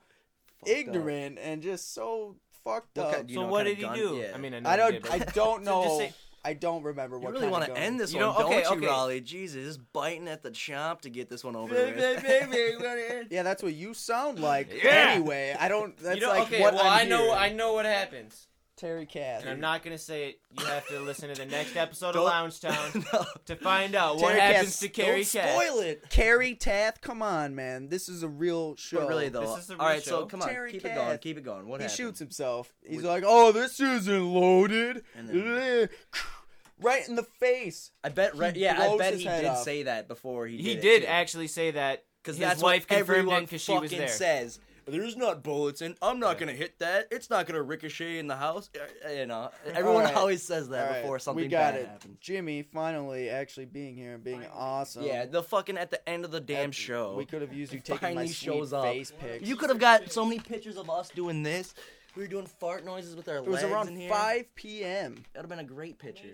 Fucked up. ignorant and just so fucked What up. kind- do you so know what kind did of he gun- do? yeah. I mean, I know I he don't. did, but- I don't So know. just say- I don't remember You what. really want want to end this You one, know, okay, don't you, okay. Raleigh? Jesus, just biting at the chomp to get this one over with. Yeah, that's what you sound like. Yeah. Anyway, I don't. That's you know, like okay, what well, I'm I know, hearing. I know what happens, Terry Kath. and I'm not gonna say it. You have to listen to the next episode of Don't- Lounge Town no. to find out what Terry happens Kath, to Carrie Don't Cat. spoil it. Carrie Tath, come on, man. This is a real show. But really though, This is the all right. real show. So come on, Terry keep it going. Keep it going. What he happened? shoots himself. He's With- like, "Oh, this isn't loaded." And then- right in the face. I bet. Re- He yeah, I bet he did off. say that before he. He did, it, actually say that because his that's wife what confirmed everyone it because she was fucking there. says. There's not bullets in. I'm not gonna hit that. It's not gonna ricochet in the house. You know, everyone right. always says that All right, before something we got bad it. happens. Jimmy finally actually being here and being awesome. Yeah, the fucking at the end of the damn At- show. We could have used you taking my finally sweet shows up. face pics. You could have got so many pictures of us doing this. We were doing fart noises with our It was legs around in here. 5 p.m. That would have been a great picture.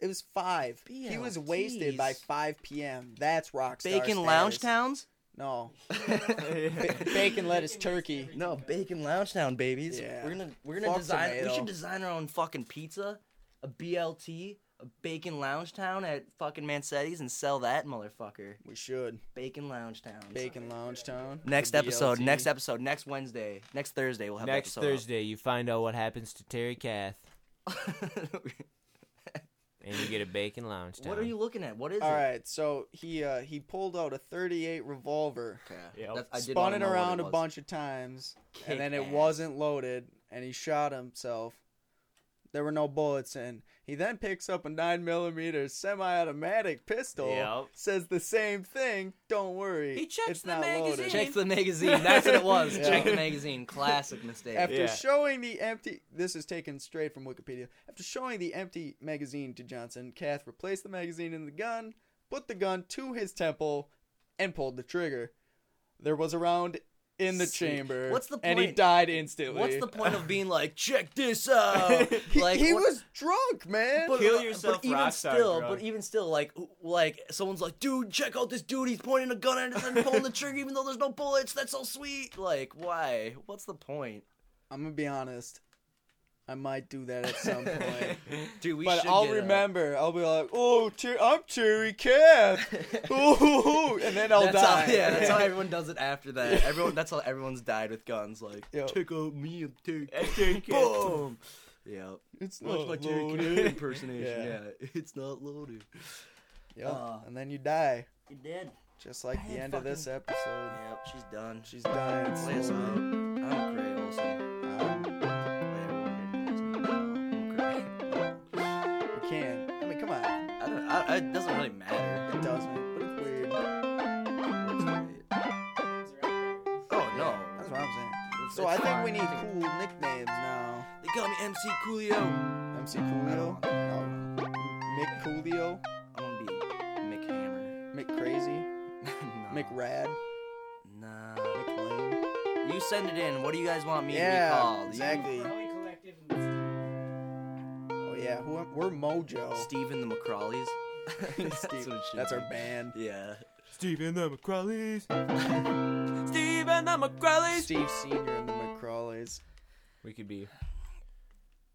It was 5. He was wasted by 5 p.m. That's rock star Bacon Lounge. Towns? No. Ba- bacon, lettuce, turkey. No, Bacon Lounge Town, babies. Yeah. We're gonna we're gonna Fuck design. We should design our own fucking pizza, a BLT, a Bacon Lounge Town at fucking Mansetti's, and sell that motherfucker. We should. Bacon Lounge Town. Bacon Lounge Town. Next episode. BLT. Next episode. Next Wednesday. Next Thursday. We'll have the Next episode up. Thursday, you find out what happens to Terry Kath, and you get a bacon lounge. what are you looking at? What is All it? right, so he uh, he pulled out a 38 revolver, Okay. Yep. That's- I did spun wanna it know what around a was. bunch of times, Kick and then it ass. wasn't loaded, and he shot himself. There were no bullets in. He then picks up a 9mm semi automatic pistol. Yep. Says the same thing. Don't worry. He checks it's the not magazine. loaded. Check the magazine. That's what it was. Yeah. Check the magazine. Classic mistake. After Yeah. showing the empty, this is taken straight from Wikipedia. After showing the empty magazine to Johnson, Kath replaced the magazine in the gun, put the gun to his temple, and pulled the trigger. There was a round in the See, chamber. what's the point? And he died instantly. What's the point of being like, check this out? He, like he what- was drunk, man. But, Kill but yourself, even still, drunk. but even still, like, like someone's like, dude, check out this dude. He's pointing a gun at us and pulling the trigger, even though there's no bullets. That's so sweet. Like, why? What's the point, I'm gonna be honest. I might do that at some point. dude? We but should I'll get a- remember. I'll be like, "Oh, Ter- I'm Terry Kath," Ooh, and then I'll that's die. How, yeah, that's how everyone does it after that. Everyone, that's how everyone's died with guns. Like, Yo. check out me and take, Terry Kath. boom. Yeah, It's watch not my Terry loaded. Kath impersonation. Yeah. Yeah. it's not loaded. Yeah, Uh, and then you die, You did. just like the Bad end of this episode. Yep, she's done. She's dying Play us out. It doesn't really matter. It doesn't, but it's weird. Oh no. That's what I'm saying. It's- So it's I think fine. we need cool nicknames now. They call me MC Coolio. MC Coolio. No. Mick Coolio. I'm gonna be Mick Hammer. Mick Crazy. no. Mick Rad. Nah. Mick Lame. You send it in. What do you guys want me to be Yeah, called? exactly. Oh yeah, who we're Mojo. You, Steven the McCrawleys. That's, Steve- what it should That's our band. Yeah. Steve and the McCrawleys. Steve and the McCrawleys. Steve Senior and the McCrawleys. We could be.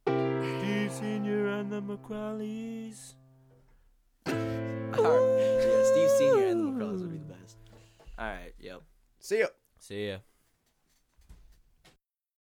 Steve Senior and the McCrawleys. Alright. Yeah, Steve Senior and the McCrawleys would be the best. All right. Yep. See ya. See ya.